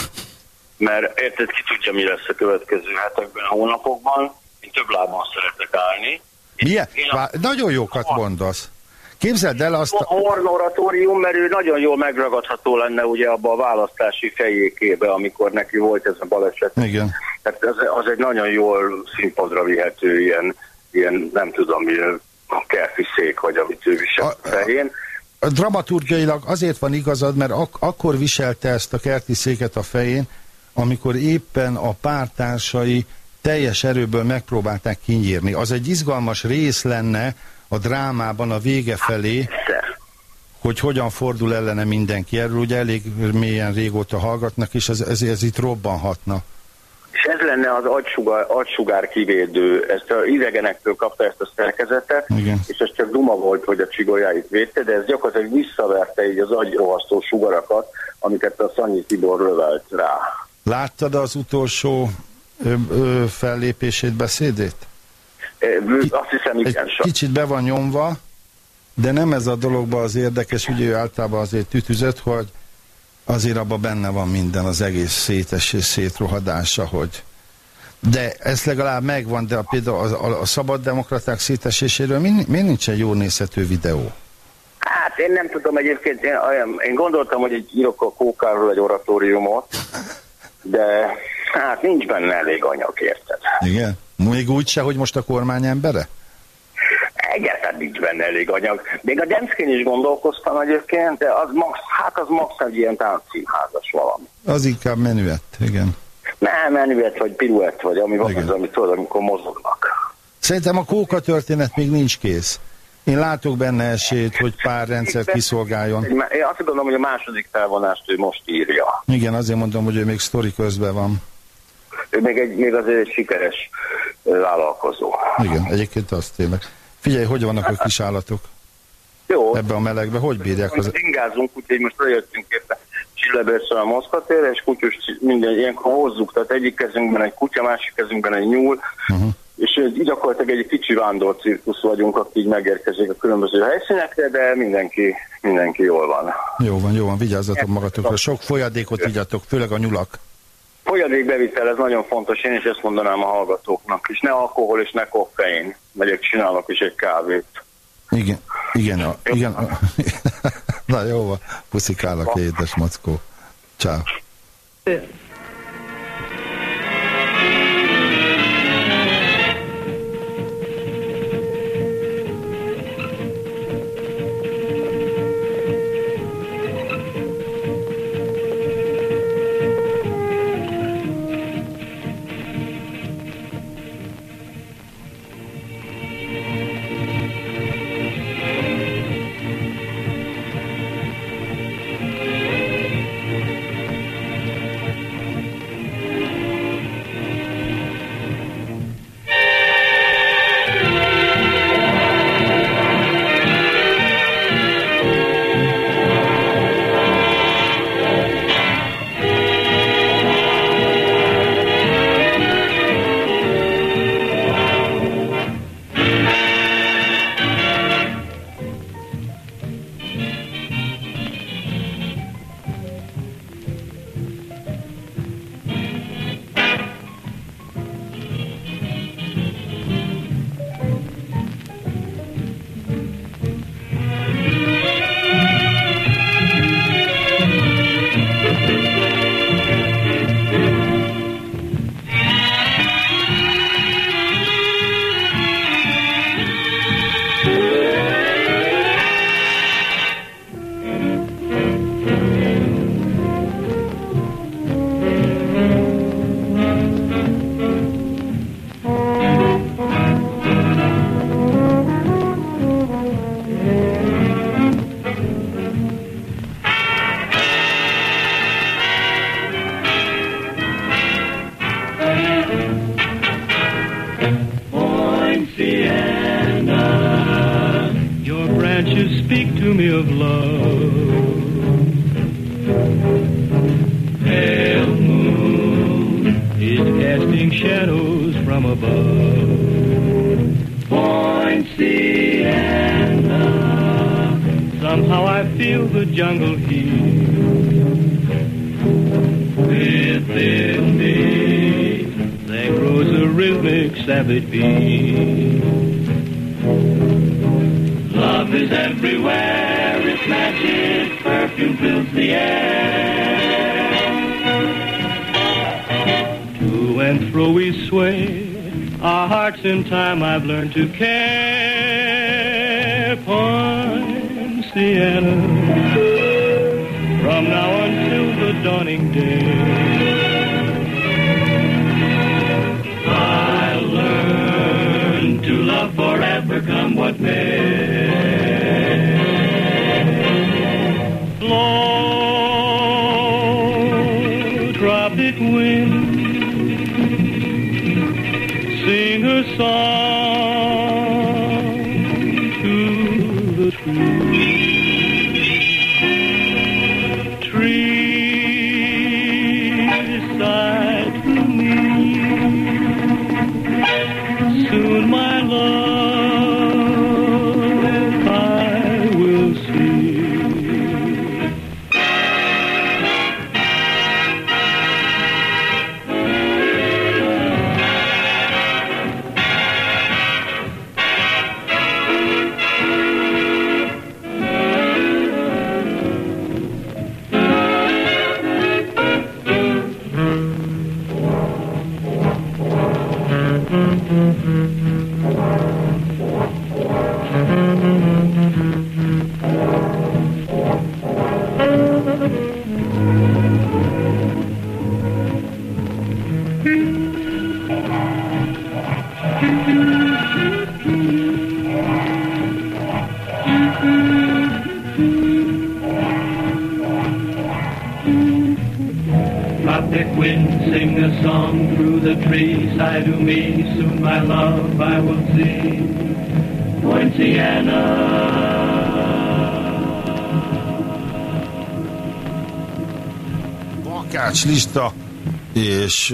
mert érted, ki tudja, mi lesz a következő hetekben, hónapokban. Én több lábon szeretek állni. Milyen? Én a- Vá- Nagyon jókat mondasz. Képzeld el azt, A a... Horn oratórium, mert ő nagyon jól megragadható lenne ugye abba a választási fejékébe, amikor neki volt ez a baleset. Igen. Tehát az, az egy nagyon jól színpadra vihető ilyen, ilyen nem tudom, ilyen kerfi szék, vagy amit ő visel A- a fején. A dramaturgiailag azért van igazad, mert ak- akkor viselte ezt a kerti széket a fején, amikor éppen a pártársai teljes erőből megpróbálták kinyírni. Az egy izgalmas rész lenne a drámában a vége felé, hogy hogyan fordul ellene mindenki. Erről ugye elég mélyen régóta hallgatnak, és ez, ez, ez itt robbanhatna. És ez lenne az agysugár, agysugár kivédő, ezt a idegenektől kapta ezt a szerkezetet, Igen. és ez csak duma volt, hogy a csigolyáit védte, de ez gyakorlatilag visszaverte így az agyrohasztó sugarakat, amiket a Szanyi Tibor lövelt rá. Láttad az utolsó ö, ö, fellépését, beszédét? Ö, Azt hiszem, Egy igen, sok. kicsit be van nyomva, de nem ez a dologban az érdekes, ugye ő általában azért tütüzött, hogy azért abban benne van minden, az egész szétesés, szétrohadása, hogy de ez legalább megvan, de a, például a, a, a szabaddemokraták széteséséről mi, miért nincs egy jó nézhető videó? Hát én nem tudom egyébként, én, én gondoltam, hogy egy írok a kókáról egy oratóriumot, de hát nincs benne elég anyag, érted? Igen? Még úgy se, hogy most a kormány embere? Egyáltalán nincs benne elég anyag. Még a Demszkén is gondolkoztam egyébként, de az max, hát az max egy ilyen táncszínházas valami. Az inkább menüett, igen. Nem, menüet vagy piruett, vagy ami van Igen. az, amit tudod, amikor mozognak. Szerintem a kóka történet még nincs kész. Én látok benne esélyt, hogy pár rendszer kiszolgáljon. Én azt gondolom, hogy a második felvonást ő most írja. Igen, azért mondom, hogy ő még sztori közben van. Ő még, egy, még azért egy sikeres vállalkozó. Igen, egyébként az tényleg. Figyelj, hogy vannak a kis állatok Jó, ebbe a melegbe? Hogy bírják az... ingázunk, úgyhogy most lejöttünk éppen Csillebérszön a Moszkvatérre, és kutyus minden ilyenkor hozzuk, tehát egyik kezünkben egy kutya, másik kezünkben egy nyúl, Uh-huh. és ez így gyakorlatilag egy kicsi vándorcirkusz vagyunk, aki így megérkezik a különböző helyszínekre, de mindenki, mindenki jól van. Jó van, jó van, vigyázzatok magatokra. Sok folyadékot igyatok, főleg a nyulak. Folyadékbevitel, ez nagyon fontos, én is ezt mondanám a hallgatóknak, és ne alkohol és ne koffein. Megyek, csinálok is egy kávét. Igen, igen, a, igen. A, *laughs* na jó van, puszikálok, édes mackó. Ciao. Bakács lista, és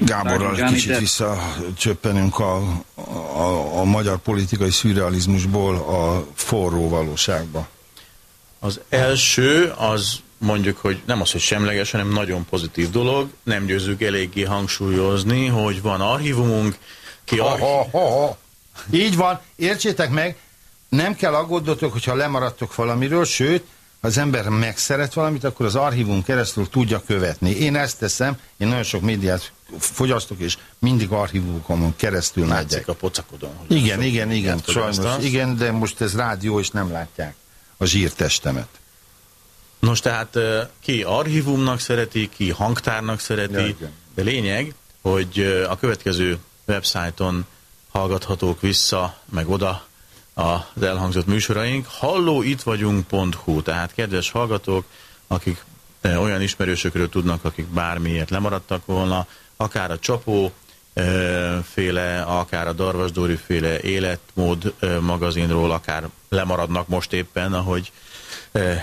Gáborral egy kicsit visszacsöppenünk a, a, a magyar politikai szürrealizmusból a forró valóságba. Az első, az mondjuk, hogy nem az, hogy semleges, hanem nagyon pozitív dolog. Nem győzzük eléggé hangsúlyozni, hogy van archívumunk, ki Ha, Így van, értsétek meg, nem kell aggódnotok, hogyha lemaradtok valamiről, sőt, ha az ember megszeret valamit, akkor az archívum keresztül tudja követni. Én ezt teszem, én nagyon sok médiát fogyasztok, és mindig archívumokon keresztül megyek. a pocakodon. Igen, igen, igen, sajnos. Igen, de most ez rádió, és nem látják a zsírtestemet. Nos, tehát eh, ki archívumnak szereti, ki hangtárnak szereti, Ja, igen. de lényeg, hogy a következő websájton hallgathatók vissza, meg oda az elhangzott műsoraink. Hallóittvagyunk.hu, tehát kedves hallgatók, akik olyan ismerősökről tudnak, akik bármiért lemaradtak volna, akár a csapó féle, akár a Darvasdóri féle életmód magazinról, akár lemaradnak most éppen, ahogy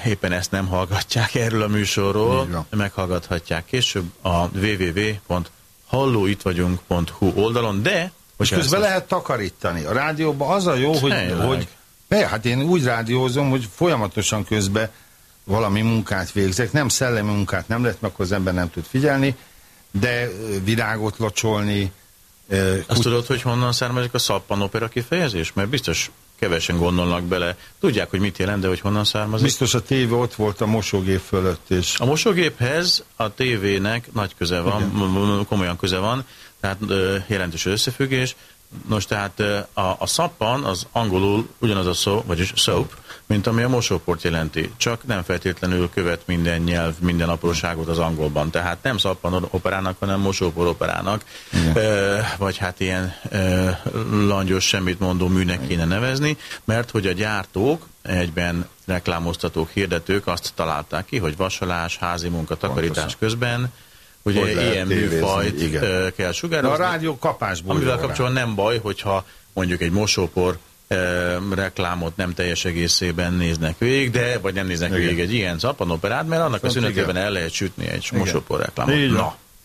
éppen ezt nem hallgatják erről a műsorról, meghallgathatják később a www.hallóittvagyunk.hu oldalon, de Hogyha közben lehet takarítani. A rádióban az a jó, hogy, hogy be, hát én úgy rádiózom, hogy folyamatosan közben valami munkát végzek. Nem szellemi munkát nem lehet, mert akkor az ember nem tud figyelni, de virágot locsolni, Azt kut- tudod, hogy honnan származik a szappanopera kifejezés? Mert biztos kevesen gondolnak bele. Tudják, hogy mit jelent, de hogy honnan származik. biztos a tévé ott volt a mosógép fölött, és A mosógéphez a tévének nagy köze van, m- komolyan köze van, tehát jelentős összefüggés. Nos, tehát a, a szappan az angolul ugyanaz a szó, vagyis soap, mint ami a mosóport jelenti. Csak nem feltétlenül követ minden nyelv, minden apróságot az angolban. Tehát nem szappan operának, hanem mosópor operának. Ö, vagy hát ilyen ö, langyos, semmit mondó műnek kéne nevezni, mert hogy a gyártók egyben reklámoztatók, hirdetők azt találták ki, hogy vasalás, házi munka, takarítás Pontosan. közben ugye Hogy lehet ilyen műfajt igen. kell de a sugározni. rádió kapásból Amivel kapcsolatban nem baj, hogyha mondjuk egy mosópor ö, reklámot nem teljes egészében néznek végig, de vagy nem néznek Igen. végig egy ilyen zappanoperát, mert annak a Viszont szünetében igen. el lehet sütni egy Igen. mosópor reklámot. Így van.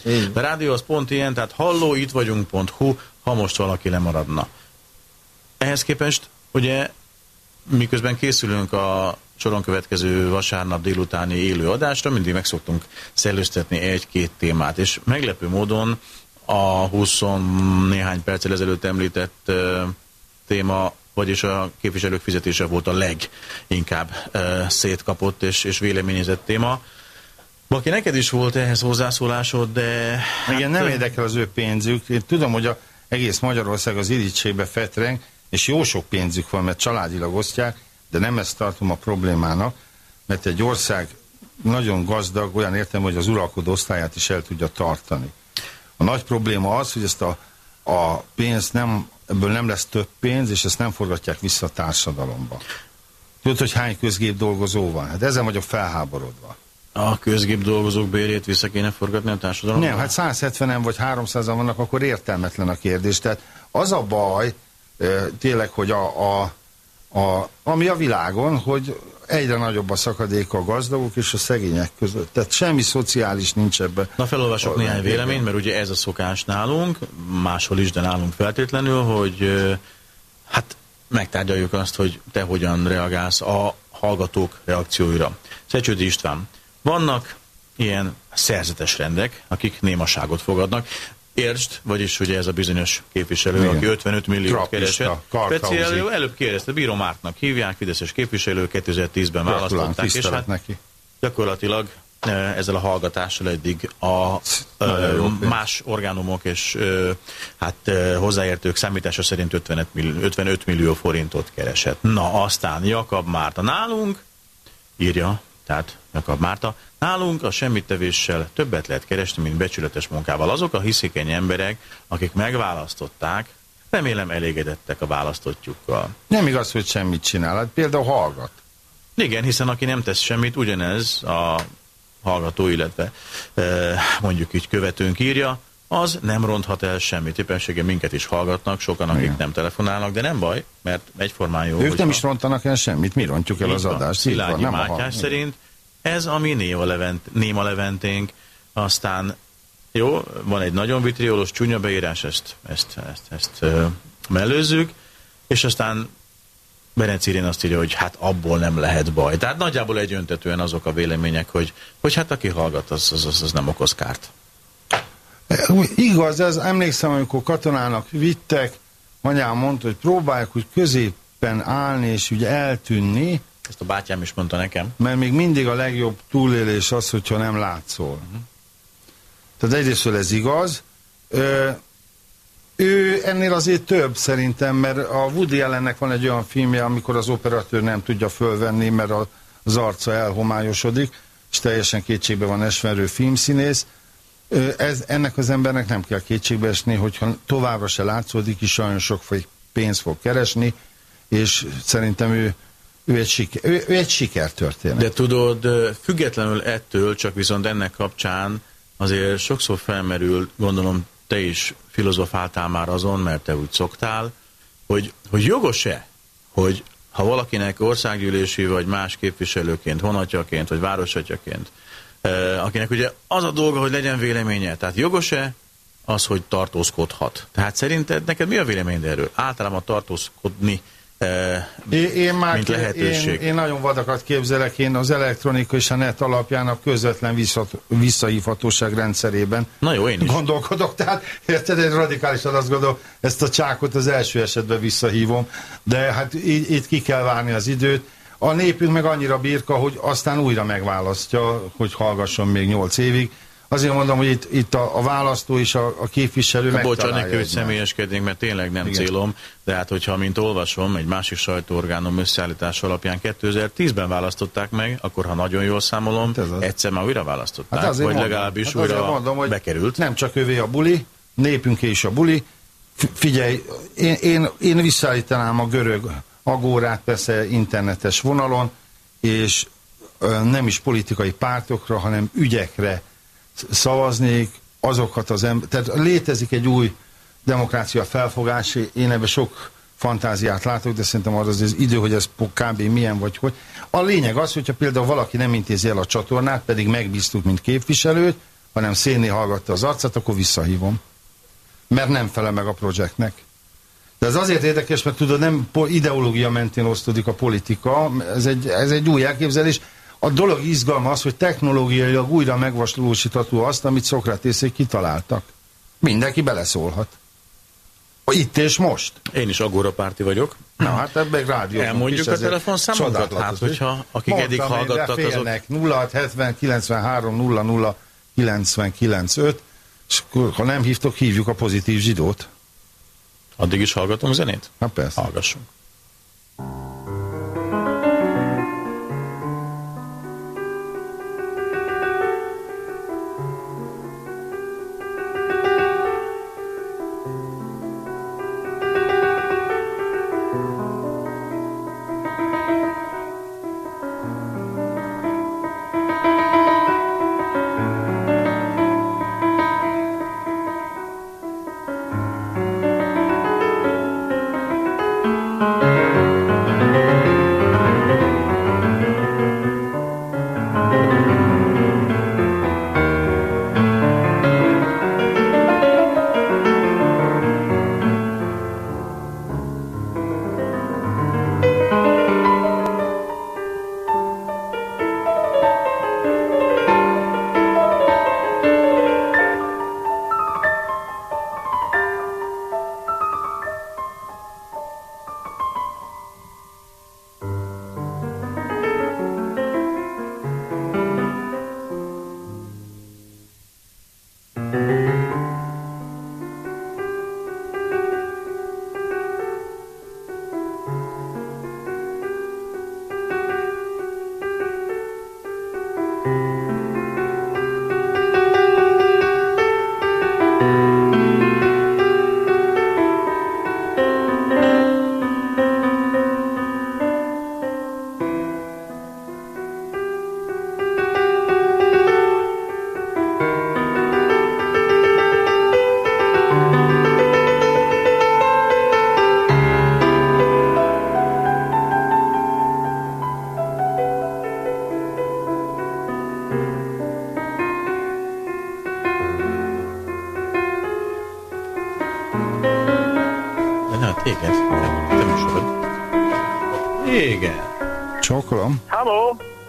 Na, Így a rádió az pont ilyen, tehát halló, itt vagyunk.hu, ha most valaki lemaradna. Ehhez képest, ugye, miközben készülünk a soron következő vasárnap délutáni élő adásra, mindig meg szoktunk szellőztetni egy-két témát, és meglepő módon a 20 néhány perccel ezelőtt említett téma, vagyis a képviselők fizetése volt a leginkább szétkapott és, és véleményezett téma. Baki, neked is volt ehhez hozzászólásod, de... Igen, nem érdekel az ő pénzük. Én tudom, hogy a egész Magyarország az irítségbe fetreng, és jó sok pénzük van, mert családilag osztják, de nem ezt tartom a problémának, mert egy ország nagyon gazdag, olyan értem, hogy az uralkodó osztályát is el tudja tartani. A nagy probléma az, hogy ezt a, a pénzt nem, ebből nem lesz több pénz, és ezt nem forgatják vissza a társadalomba. Tudod, hogy hány közgép dolgozó van? Hát ezen vagyok felháborodva. A közgép dolgozók bérét vissza kéne forgatni a társadalomban? Nem, hát 170-en vagy 300-an vannak, akkor értelmetlen a kérdés. Tehát az a baj, tényleg, hogy a, a, a, ami a világon, hogy egyre nagyobb a szakadék a gazdagok és a szegények között. Tehát semmi szociális nincs ebben. Na felolvasok néhány véleményt, mert ugye ez a szokás nálunk, máshol is, de nálunk feltétlenül, hogy hát megtárgyaljuk azt, hogy te hogyan reagálsz a hallgatók reakcióira. Szecsődi István, vannak ilyen szerzetes rendek, akik némaságot fogadnak. Értsd, vagyis ugye ez a bizonyos képviselő, Igen. aki 55 milliót keresett. Speciál, előbb kérdezte, Bíró Mártnak hívják, Fideszes képviselő, 2010-ben Gratulálunk, választották, és hát neki. gyakorlatilag eh, ezzel a hallgatással eddig a ö, pénz. más orgánumok és ö, hát ö, hozzáértők számítása szerint 55 millió, 55 millió forintot keresett. Na, aztán Jakab Márta nálunk, írja, tehát Jakab Márta, nálunk a semmittevéssel többet lehet keresni, mint becsületes munkával. Azok a hiszékeny emberek, akik megválasztották, remélem elégedettek a választottjukkal. Nem igaz, hogy semmit csinál. Hát például hallgat. Igen, hiszen aki nem tesz semmit, ugyanez a hallgató, illetve e, mondjuk így követőnk írja, az nem ronthat el semmit. Éppenséggel minket is hallgatnak, sokan, akik Igen. nem telefonálnak, de nem baj, mert egyformán jó. Ők nem is rontanak el semmit. Mi rontjuk el Így az adást. Szilágyi Mátyás szerint ez a mi Néma, Levent, Néma Leventénk, aztán jó, van egy nagyon vitriolos csúnya beírás, ezt, ezt, ezt, ezt mellőzzük, és aztán Berec Irén azt írja, hogy hát abból nem lehet baj. Tehát nagyjából egyöntetően azok a vélemények, hogy, hogy hát aki hallgat, az, az, az, az nem okoz kárt. Igaz, ez emlékszem, amikor katonának vittek, anyám mondta, hogy próbálják úgy középen állni és úgy eltűnni, Ezt a bátyám is mondta nekem. mert még mindig a legjobb túlélés az, hogyha nem látszol. Tehát egyrészt ez igaz. Ö, ő ennél azért több szerintem, mert a Woody Allennek van egy olyan filmje, amikor az operatőr nem tudja fölvenni, mert az arca elhomályosodik, és teljesen kétségbe van esve, ő filmszínész. Ö, Ez, ennek az embernek nem kell kétségbe esni, hogyha továbbra se látszódik, is olyan sok pénzt fog keresni, és szerintem ő, ő, egy, siker, ő, ő egy sikertörténet. De tudod, függetlenül ettől, csak viszont ennek kapcsán azért sokszor felmerül, gondolom te is filozofáltál már azon, mert te úgy szoktál, hogy, hogy jogos-e, hogy ha valakinek országgyűlési vagy más képviselőként, honatjaként vagy városatjaként, akinek ugye az a dolga, hogy legyen véleménye, tehát jogos-e az, hogy tartózkodhat? Tehát szerinted neked mi a véleményed erről? Általában tartózkodni Én, én már mint én, lehetőség. én nagyon vadakat képzelek, én az elektronika és a net alapján a közvetlen vissza, visszahívhatóság rendszerében Na jó, én is. gondolkodok, tehát érted, egy radikálisan azt gondolom, ezt a csákot az első esetben visszahívom, de hát így, itt ki kell várni az időt. A népünk meg annyira birka, hogy aztán újra megválasztja, hogy hallgasson még nyolc évig. Azért mondom, hogy itt, itt a, a választó és a, a képviselő Bocs, megtalálja annélkül, hogy személyeskednénk, mert tényleg nem Igen. célom, de hát hogyha, mint olvasom, egy másik sajtóorgánom összeállítás alapján 2010-ben választották meg, akkor ha nagyon jól számolom, Hát az. egyszer már újra választották, Hát vagy mondom, legalábbis hát újra mondom, hogy bekerült. Nem csak övé a buli, népünké is a buli. Figyelj, én, én, én visszaállítanám a görög agórát persze internetes vonalon, és nem is politikai pártokra, hanem ügyekre szavaznék azokat az ember. Tehát létezik egy új demokrácia felfogás, én ebben sok fantáziát látok, de szerintem az az idő, hogy ez kb. milyen vagy hogy. A lényeg az, hogyha például valaki nem intézi el a csatornát, pedig megbíztuk, mint képviselőt, hanem szénné hallgatta az arcát, akkor visszahívom. Mert nem felel meg a projektnek. De ez azért érdekes, mert tudod, nem ideológia mentén osztódik a politika, ez egy, ez egy új elképzelés. A dolog izgalma az, hogy technológiailag újra megvalósítható azt, amit Szokratészék kitaláltak. Mindenki beleszólhat. Itt és most. Én is Agora párti vagyok. Na hát ebben rádió. Elmondjuk a telefonszámunkat? Hát, hogyha akik eddig hallgattak, azok... félnek. 0670 93 00 99 5, és akkor, ha nem hívtok, hívjuk a pozitív zsidót. Addig is hallgatunk zenét? Hát persze. Hallgassunk.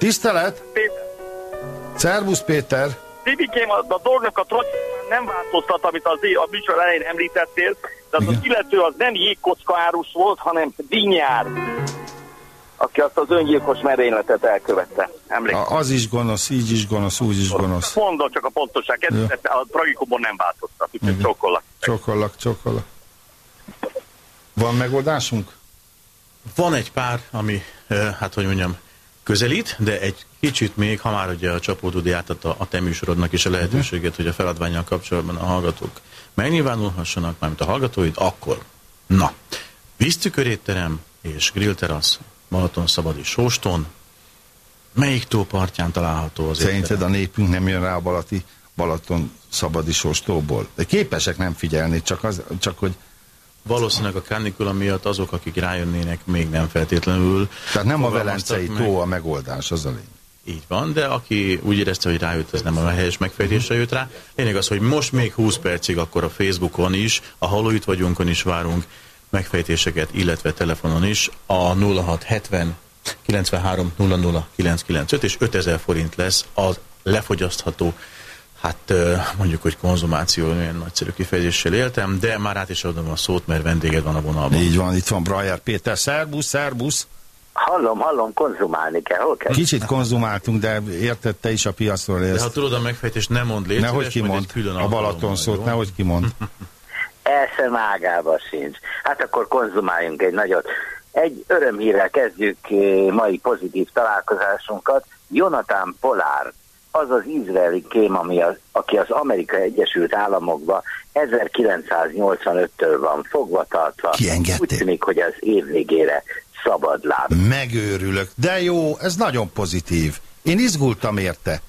Tisztelet! Péter. Szervusz Péter! Tibikém, a, a dolgnak a trony nem változtat, amit az a műsor elején említettél, de az, az illető az nem jégkocka árus volt, hanem dinnyár, aki azt az öngyilkos merényletet elkövette. Emlékszem. A, az is gonosz, így is gonosz, úgy is gonosz. Mondom csak a pontosság, kedves, a tragikumon nem változtat, úgyhogy csokkollak. Csokollak, csokollak. Van megoldásunk? Van egy pár, ami, eh, hát hogy mondjam, közelít, de egy kicsit még, ha már ugye a csapódudi átadta a te műsorodnak is a lehetőséget, hogy a feladványjal kapcsolatban a hallgatók megnyilvánulhassanak, mármint a hallgatóid, akkor. Na, víztükörétterem és grillterasz, Balaton Szabadi Sóston, melyik tó partján található az Szerinted étterem? a népünk nem jön rá a Balati, Balaton szabadisós tóból? De képesek nem figyelni, csak, az, csak hogy Valószínűleg a kánikula miatt azok, akik rájönnének, még nem feltétlenül. tehát nem a Velencei meg. tó a megoldás, az a lény. Így van, de aki úgy érezte, hogy rájött, ez nem a helyes megfejtésre jött rá. Lényeg az, hogy most még 20 percig akkor a Facebookon is, a Hallóit vagyunkon is várunk megfejtéseket, illetve telefonon is a 0670 93 00 995 és 5000 forint lesz az lefogyasztható Hát mondjuk, hogy konzumáció, olyan nagyszerű kifejezéssel éltem, de már át is adom a szót, mert vendéged van a vonalban. Így van, itt van Brajer Péter. Szerbusz, szerbusz! Hallom, hallom, konzumálni kell. Hol kell? Kicsit konzumáltunk, de érted te is a piacról De ha ezt. tudod a megfejtést, nem mondd légy Nehogy kimond. egy külön A Balaton szót, jó? nehogy kimond. *laughs* Eszem ágába sincs. Hát akkor konzumáljunk egy nagyot. Egy örömhírrel kezdjük eh, mai pozitív találkozásunkat. Jonathan Polár, az az izraeli kém, ami az, aki az Amerikai Egyesült Államokban 1985-től van fogva tartva. Kiengedték. Úgy tűnik, hogy az év végére szabad láb. Megőrülök. De jó, ez nagyon pozitív. Én izgultam érte.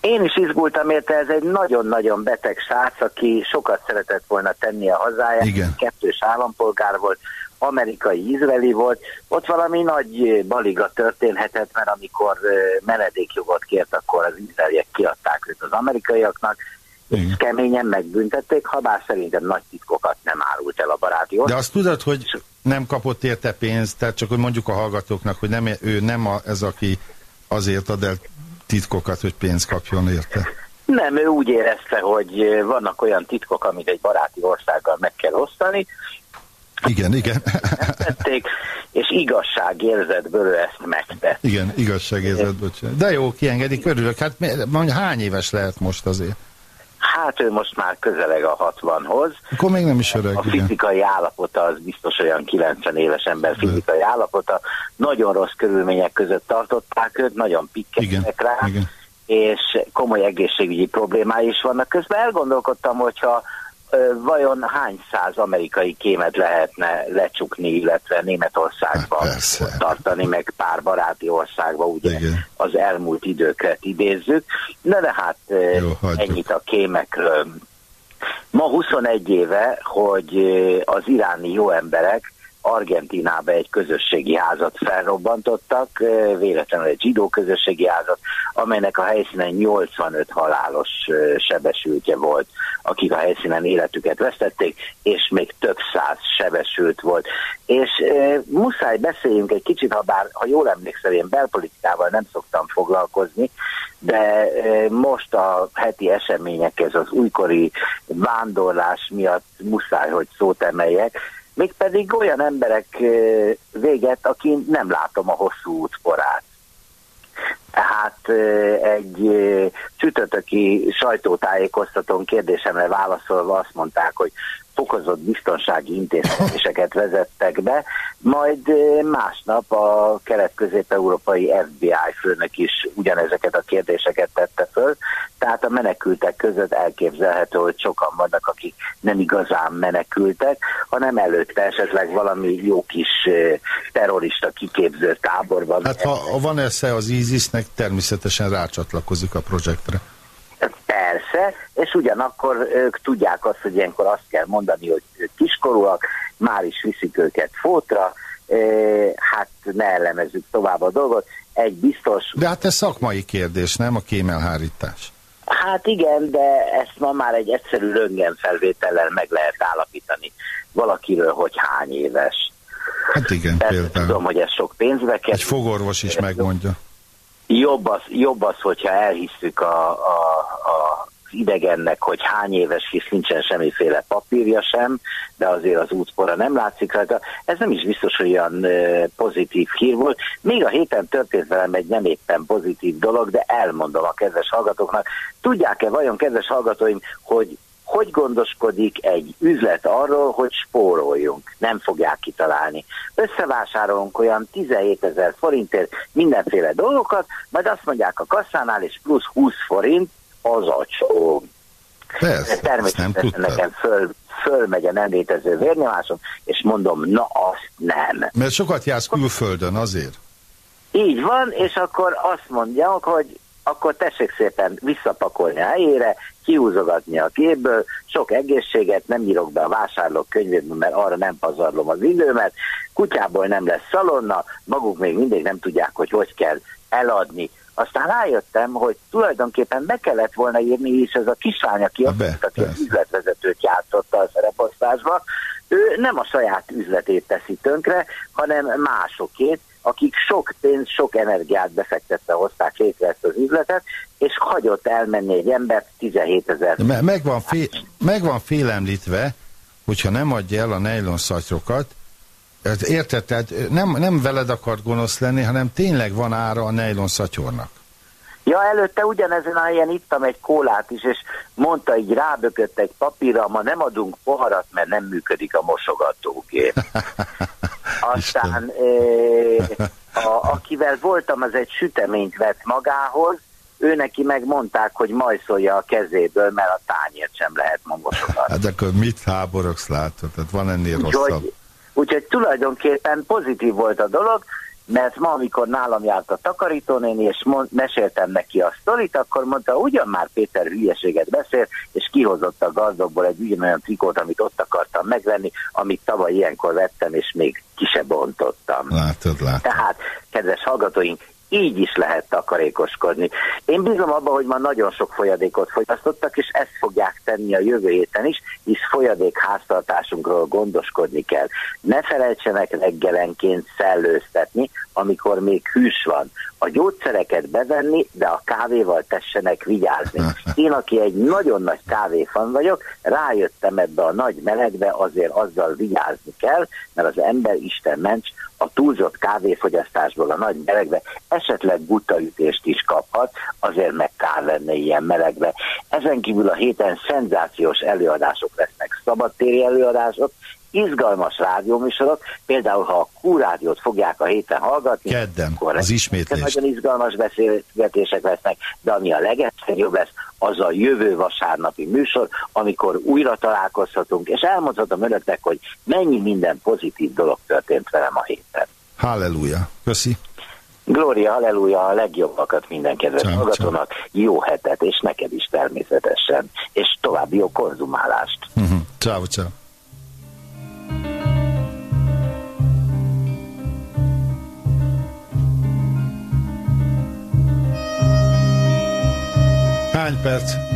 Én is izgultam érte, ez egy nagyon-nagyon beteg srác, aki sokat szeretett volna tenni a hazáját, Igen. kettős állampolgár volt, amerikai-izraeli volt, ott valami nagy baliga történhetett, mert amikor menedékjogot kért, akkor az izraeliek kiadták őt az amerikaiaknak, és keményen megbüntették, ha bár szerintem nagy titkokat nem árult el a baráti De azt tudod, hogy nem kapott érte pénzt, tehát csak hogy mondjuk a hallgatóknak, hogy nem, ő nem a, ez, aki azért ad el titkokat, hogy pénzt kapjon érte. Nem, ő úgy érezte, hogy vannak olyan titkok, amit egy baráti országgal meg kell osztani. Igen, igen. tették, és igazságérzetből ezt megtett. Igen, igazságérzetből. De jó, kiengedik, örülök. Hát mondja, hány éves lehet most azért? Hát ő most már közeleg a 60-hoz. Akkor még nem is öreg. A fizikai igen. állapota az biztos olyan 90 éves ember fizikai De. állapota. Nagyon rossz körülmények között tartották őt, nagyon pikkeltek rá. Igen és komoly egészségügyi problémái is vannak. Közben elgondolkodtam, hogyha vajon hány száz amerikai kémet lehetne lecsukni, illetve Németországba hát tartani, meg pár baráti országba, ugye Igen. az elmúlt időket idézzük. Na de hát Jó, ennyit a kémekről. Ma 21 éve, hogy az iráni jó emberek Argentinába egy közösségi házat felrobbantottak, véletlenül egy zsidó közösségi házat, amelynek a helyszínen 85 halálos sebesültje volt, akik a helyszínen életüket vesztették, és még több száz sebesült volt. És muszáj beszéljünk egy kicsit, ha bár, ha jól emlékszel, én belpolitikával nem szoktam foglalkozni, de most a heti események, ez az újkori vándorlás miatt muszáj, hogy szót emeljek, mégpedig olyan emberek véget, aki nem látom a hosszú útporát. Tehát egy csütörtöki sajtótájékoztatón kérdésemre válaszolva azt mondták, hogy fokozott biztonsági intézkedéseket vezettek be, majd másnap a kelet-közép-európai FBI főnök is ugyanezeket a kérdéseket tette föl, tehát a menekültek között elképzelhető, hogy sokan vannak, akik nem igazán menekültek, hanem előtte esetleg valami jó kis terrorista kiképző táborban. Hát ha van esze az ISIS-nek, természetesen rácsatlakozik a projektre. Persze, és ugyanakkor ők tudják azt, hogy ilyenkor azt kell mondani, hogy ők kiskorúak, már is viszik őket fótra, hát ne ellemezzük tovább a dolgot. Egy biztos... De hát ez szakmai kérdés, nem a kémelhárítás? Hát igen, de ezt ma már egy egyszerű röntgenfelvétellel meg lehet állapítani valakiről, hogy hány éves. Hát igen, Persze például. Tudom, hogy ez sok pénzbe kell. Egy fogorvos is megmondja. Jobb az, jobb az hogyha elhisszük a, a, a idegennek, hogy hány éves, hisz nincsen semmiféle papírja sem, de azért az útpora nem látszik rajta. Ez nem is biztos, hogy olyan pozitív hír volt. Még a héten történt velem egy nem éppen pozitív dolog, de elmondom a kedves hallgatóknak. Tudják-e vajon, kedves hallgatóim, hogy hogy gondoskodik egy üzlet arról, hogy spóroljunk. Nem fogják kitalálni. Összevásárolunk olyan 17 ezer forintért mindenféle dolgokat, majd azt mondják a kasszánál, és plusz 20 forint az acsó. Persze, Természetesen nekem föl, fölmegy a nem létező vérnyomásom, és mondom, na azt nem. Mert sokat jársz külföldön azért. Így van, és akkor azt mondják, hogy akkor tessék szépen visszapakolni a helyére, kiúzogatni a képből, sok egészséget, nem írok be a vásárlók könyvéből, mert arra nem pazarlom az időmet, kutyából nem lesz szalonna, maguk még mindig nem tudják, hogy hogy kell eladni. Aztán rájöttem, hogy tulajdonképpen be kellett volna írni is ez a kislány, aki, be, aki az üzletvezetőt játszotta a szereposztásba, ő nem a saját üzletét teszi tönkre, hanem másokét, akik sok pénz, sok energiát befektetve hozták létre ezt az üzletet, és hagyott elmenni egy embert 17 ezer. Me meg, van fél, meg van félemlítve, hogyha nem adja el a nejlon szatyrokat, érted, tehát nem, nem veled akart gonosz lenni, hanem tényleg van ára a nejlon szatyornak. Ja, előtte ugyanezen a helyen ittam egy kólát is, és mondta, így rábökött egy papírra, ma nem adunk poharat, mert nem működik a mosogatógép. *laughs* Aztán a, akivel voltam, az egy süteményt vett magához, ő neki megmondták, hogy majszolja a kezéből, mert a tányért sem lehet mosogatni. Hát akkor mit háborogsz látod? Tehát van ennél rosszabb. Úgyhogy, úgyhogy tulajdonképpen pozitív volt a dolog, mert ma, amikor nálam járt a takarítónéni, és mond, meséltem neki a sztorit, akkor mondta, ugyan már Péter hülyeséget beszél, és kihozott a gazdagból egy ugyanolyan trikót, amit ott akartam megvenni, amit tavaly ilyenkor vettem, és még ki se bontottam. Látod, látod. Tehát, kedves hallgatóink, így is lehet takarékoskodni. Én bízom abban, hogy már nagyon sok folyadékot fogyasztottak, és ezt fogják tenni a jövő héten is, hisz folyadék háztartásunkról gondoskodni kell. Ne felejtsenek reggelenként szellőztetni, amikor még hűs van. A gyógyszereket bevenni, de a kávéval tessenek vigyázni. Én, aki egy nagyon nagy kávéfan vagyok, rájöttem ebbe a nagy melegbe, azért azzal vigyázni kell, mert az ember Isten ments, a túlzott kávéfogyasztásból a nagy melegbe esetleg gutaütést is kaphat, azért meg kár lenne ilyen melegbe. Ezen kívül a héten szenzációs előadások lesznek, szabadtéri előadások, izgalmas rádióműsorok, például ha a Q-rádiót fogják a héten hallgatni, Kedden, akkor az ismétlés. nagyon izgalmas beszélgetések lesznek, de ami a legeslegjobb lesz, az a jövő vasárnapi műsor, amikor újra találkozhatunk, és elmondhatom önöknek, hogy mennyi minden pozitív dolog történt velem a héten. Halleluja. Köszi. Glória, halleluja, a legjobbakat minden kedves Ciao, hallgatónak, jó hetet, és neked is természetesen, és további jó konzumálást. Uh-huh. Ciao, ciao. Hány perc?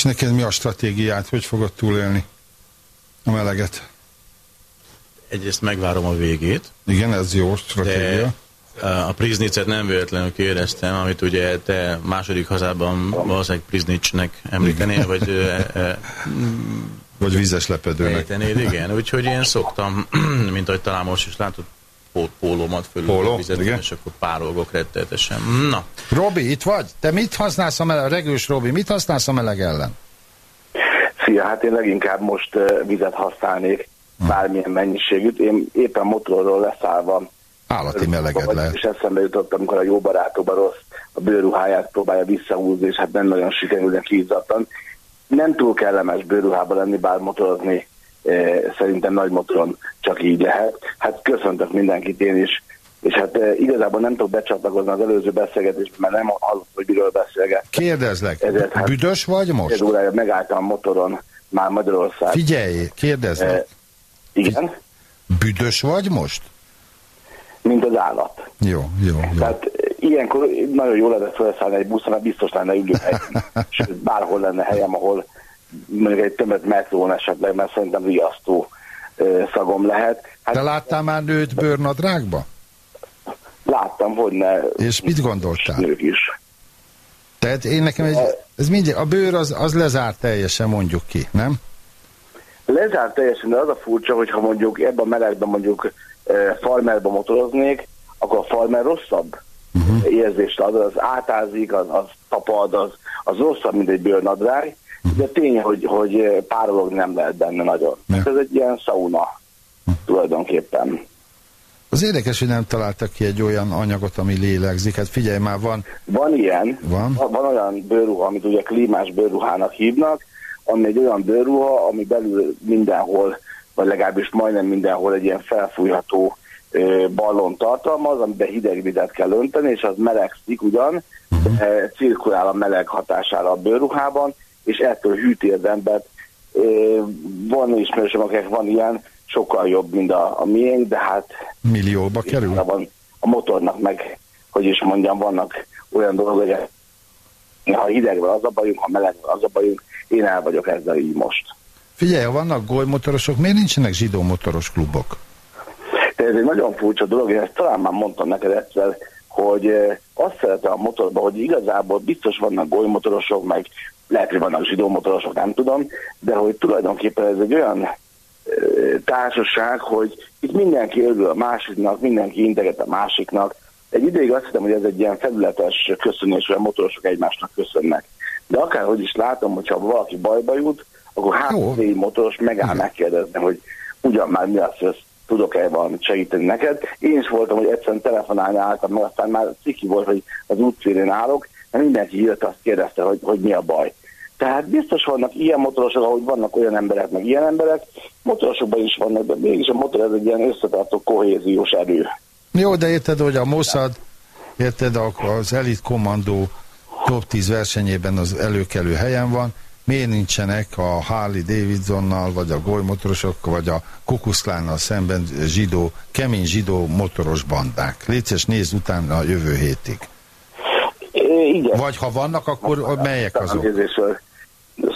És neked mi a stratégiát? Hogy fogod túlélni a meleget? Egyrészt megvárom a végét. Igen, ez jó stratégia. De a Priznicet nem véletlenül kérdeztem, amit ugye te második hazában valószínűleg Priznicsnek említenél, vagy e, e, Vagy vízes lepedőnek. Ejtenéd, igen. Úgyhogy én szoktam, *clears throat* mint ahogy talán most is látod, pólómat fölül Póló, igen. és akkor párolgok rettenetesen. Na, Robi, itt vagy? Te mit használsz a meleg, regős Robi, mit használsz a meleg ellen? Szia, hát én leginkább most uh, vizet használnék, bármilyen mennyiségűt. Én éppen motorról leszállva Állati meleged vagy, lehet. és eszembe jutott, amikor a jó barátom a rossz a bőruháját próbálja visszahúzni, és hát nem nagyon sikerül neki izzadtan. Nem túl kellemes bőruhában lenni, bár motorozni szerintem nagy motoron csak így lehet. Hát köszöntök mindenkit én is, és hát eh, igazából nem tudok becsatlakozni az előző beszélgetésbe, mert nem hallott, hogy miről beszélget. Kérdezlek, Ezért hát büdös vagy most? órája megálltam a motoron, már Magyarország. Figyelj, kérdezlek, Eh, igen, büdös vagy most? mint az állat. Jó, jó, jó. Tehát eh, ilyenkor nagyon jó lenne felszállni egy buszra, mert biztos lenne ülőhely. *laughs* Sőt, bárhol lenne helyem, ahol mondjuk egy többet metrón esetleg, mert szerintem riasztó szagom lehet. Hát Te láttál már nőt bőrnadrágba? láttam, hogy ne És mit gondoltál? nők is. Tehát én nekem egy, ez mindig, a bőr az, az lezárt teljesen, mondjuk ki, nem? Lezárt teljesen, de az a furcsa, hogyha mondjuk ebben a melegben mondjuk eh, farmerba motoroznék, akkor a farmer rosszabb uh-huh. érzést ad, az átázik, az, az tapad, az, az rosszabb, mint egy bőrnadrág, de tény, hogy, hogy párologni nem lehet benne nagyon. Ja. Ez egy ilyen sauna tulajdonképpen. Az érdekes, hogy nem találtak ki egy olyan anyagot, ami lélegzik. Hát figyelj már, van, Van ilyen, Van? van olyan bőrruha, amit ugye klímás bőrruhának hívnak, ami egy olyan bőrruha, ami belül mindenhol, vagy legalábbis majdnem mindenhol egy ilyen felfújható ballon tartalmaz, amiben hideg vizet kell önteni, és az melegszik ugyan, de cirkulál a meleg hatására a bőrruhában, és ettől hűti az embert. Van ismerősöm, akik van ilyen, sokkal jobb, mint a, a miénk, de hát millióba kerül. van a motornak meg, hogy is mondjam, vannak olyan dolgok, hogy ha hideg van az a bajunk, ha meleg van az a bajunk, én el vagyok ezzel így most. Figyelj, ha vannak golymotorosok, miért nincsenek zsidó motoros klubok? De ez egy nagyon furcsa dolog, én ezt talán már mondtam neked egyszer, hogy azt szeretem a motorban, hogy igazából biztos vannak golymotorosok, meg lehet, hogy vannak zsidó motorosok, nem tudom, de hogy tulajdonképpen ez egy olyan társaság, hogy itt mindenki örül a másiknak, mindenki integet a másiknak. Egy ideig azt hiszem, hogy ez egy ilyen felületes köszönés, hogy a motorosok egymásnak köszönnek. De akárhogy is látom, hogyha valaki bajba jut, akkor négy motoros megáll megkérdezni, hogy ugyan már mi az, hogy tudok-e valamit segíteni neked. Én is voltam, hogy egyszerűen telefonálni álltam, meg aztán már ciki volt, hogy az útszélén állok, mert mindenki jött, azt kérdezte, hogy, hogy mi a baj. Tehát biztos vannak ilyen motorosok, ahogy vannak olyan emberek, meg ilyen emberek, motorosokban is vannak, de mégis a motor ez egy ilyen összetartó kohéziós erő. Jó, de érted, hogy a Mossad, érted, az Elite Kommandó top 10 versenyében az előkelő helyen van, miért nincsenek a Harley Davidsonnal, vagy a golymotorosok, vagy a Kukuszklánnal szemben zsidó, kemény zsidó motoros bandák. Légy nézd utána a jövő hétig. É, igen. Vagy ha vannak, akkor melyek azok?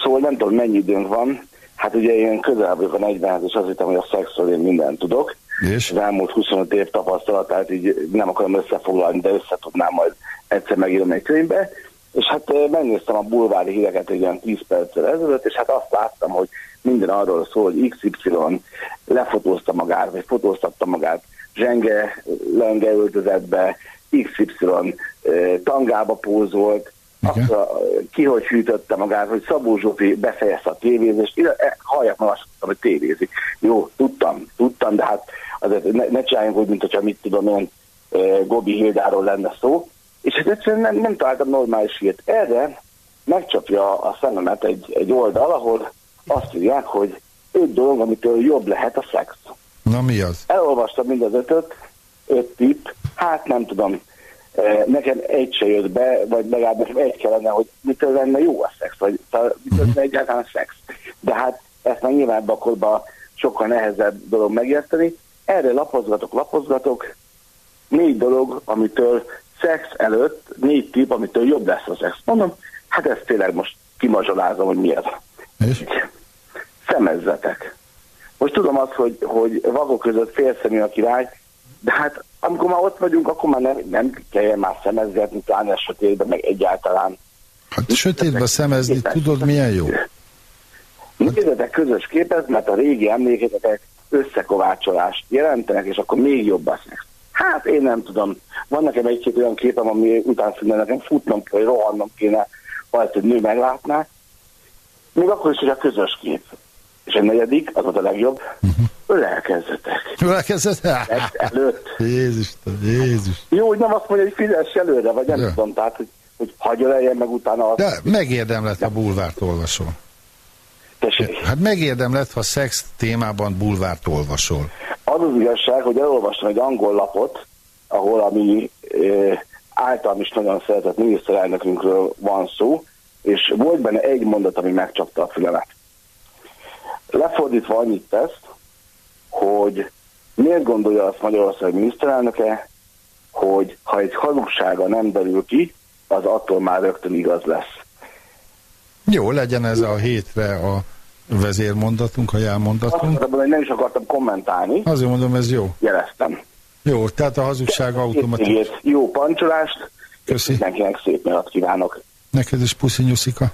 Szóval nem tudom, mennyi időnk van. Hát ugye én közel vagyok a 40 és azt hittem, hogy a szexről én mindent tudok. És? Az elmúlt 25 év tapasztalatát így nem akarom összefoglalni, de össze tudnám majd egyszer megírni egy könyvbe. És hát megnéztem a bulvári híreket egy olyan 10 perccel ezelőtt, és hát azt láttam, hogy minden arról szól, hogy XY lefotózta magát, vagy fotóztatta magát zsenge, lenge öltözetbe, XY tangába pózolt, azt a, ki hogy hűtötte magát, hogy Szabó Zsófi befejezte a tévézést, e, halljak meg azt hogy tévézik. Jó, tudtam, tudtam, de hát azért ne, ne csináljunk úgy, mint hogyha mit tudom én, e, Gobi Hildáról lenne szó. És hát egyszerűen nem, nem találtam normális hírt. Erre megcsapja a szememet egy, egy oldal, ahol azt írják, hogy öt dolog, amitől jobb lehet a szex. Na mi az? Elolvastam mind az ötöt, öt tipp, hát nem tudom, nekem egy se jött be, vagy legalább nekem egy kellene, hogy mitől lenne jó a szex, vagy mitől lenne egyáltalán a szex. De hát ezt már nyilván bakorban sokkal nehezebb dolog megérteni. Erre lapozgatok, lapozgatok, négy dolog, amitől szex előtt, négy tipp, amitől jobb lesz a szex. Mondom, hát ezt tényleg most kimazsolázom, hogy mi ez. És? Szemezzetek. Most tudom azt, hogy, hogy vakok között félszemű a király, de hát amikor már ott vagyunk, akkor már nem, nem kell már szemezgetni, pláne a sötétben, meg egyáltalán. Hát sötétbe szemezni, tudod milyen jó? Képzeltek közös képet, mert a régi emlékezetek összekovácsolást jelentenek, és akkor még jobb lesznek. Hát én nem tudom. Van nekem egy-két olyan képem, ami után szerintem nekem futnom kell, vagy rohannom kéne, ha ezt egy nő meglátná. Még akkor is, hogy a közös kép. És a negyedik, az volt a legjobb, uh-huh. ölelkezzetek. Ölelkezzetek? előtt. Jézus, Jézus. Jó, hogy nem azt mondja, hogy fizess előre, vagy nem Ja. tudom, tehát, hogy, hogy hagyj öleljen meg utána azt. De megérdemlet, ha bulvárt olvasol. Tessék. Hát megérdemlet, ha szex témában bulvárt olvasol. Az az igazság, hogy elolvastam egy angol lapot, ahol a mi e, általam is nagyon szeretett miniszterelnökünkről van szó, és volt benne egy mondat, ami megcsapta a fülemet. Lefordítva annyit tesz, hogy miért gondolja azt Magyarország miniszterelnöke, hogy ha egy hazugsága nem derül ki, az attól már rögtön igaz lesz. Jó, legyen ez a hétre a vezérmondatunk, a Azt jelmondatunk. mondtam, hogy nem is akartam kommentálni, Azért mondom, ez jó. jeleztem. Jó, tehát a hazugság automatikus. Jó pancsolást, Köszi. mindenkinek szép nyarat kívánok. Neked is puszi nyuszika.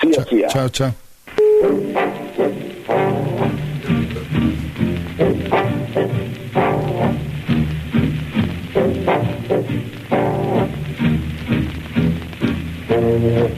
Szia, szia! Ciao, ciao. Most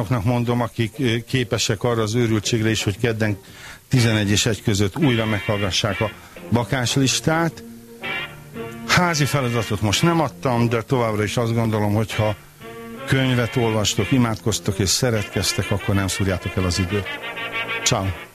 olyanoknak mondom, akik képesek arra az őrültségre is, hogy kedden 11 és 1 között újra meghallgassák a bakáslistát. Házi feladatot most nem adtam, de továbbra is azt gondolom, hogy ha könyvet olvastok, imádkoztok és szeretkeztek, akkor nem szúrjátok el az időt. Ciao.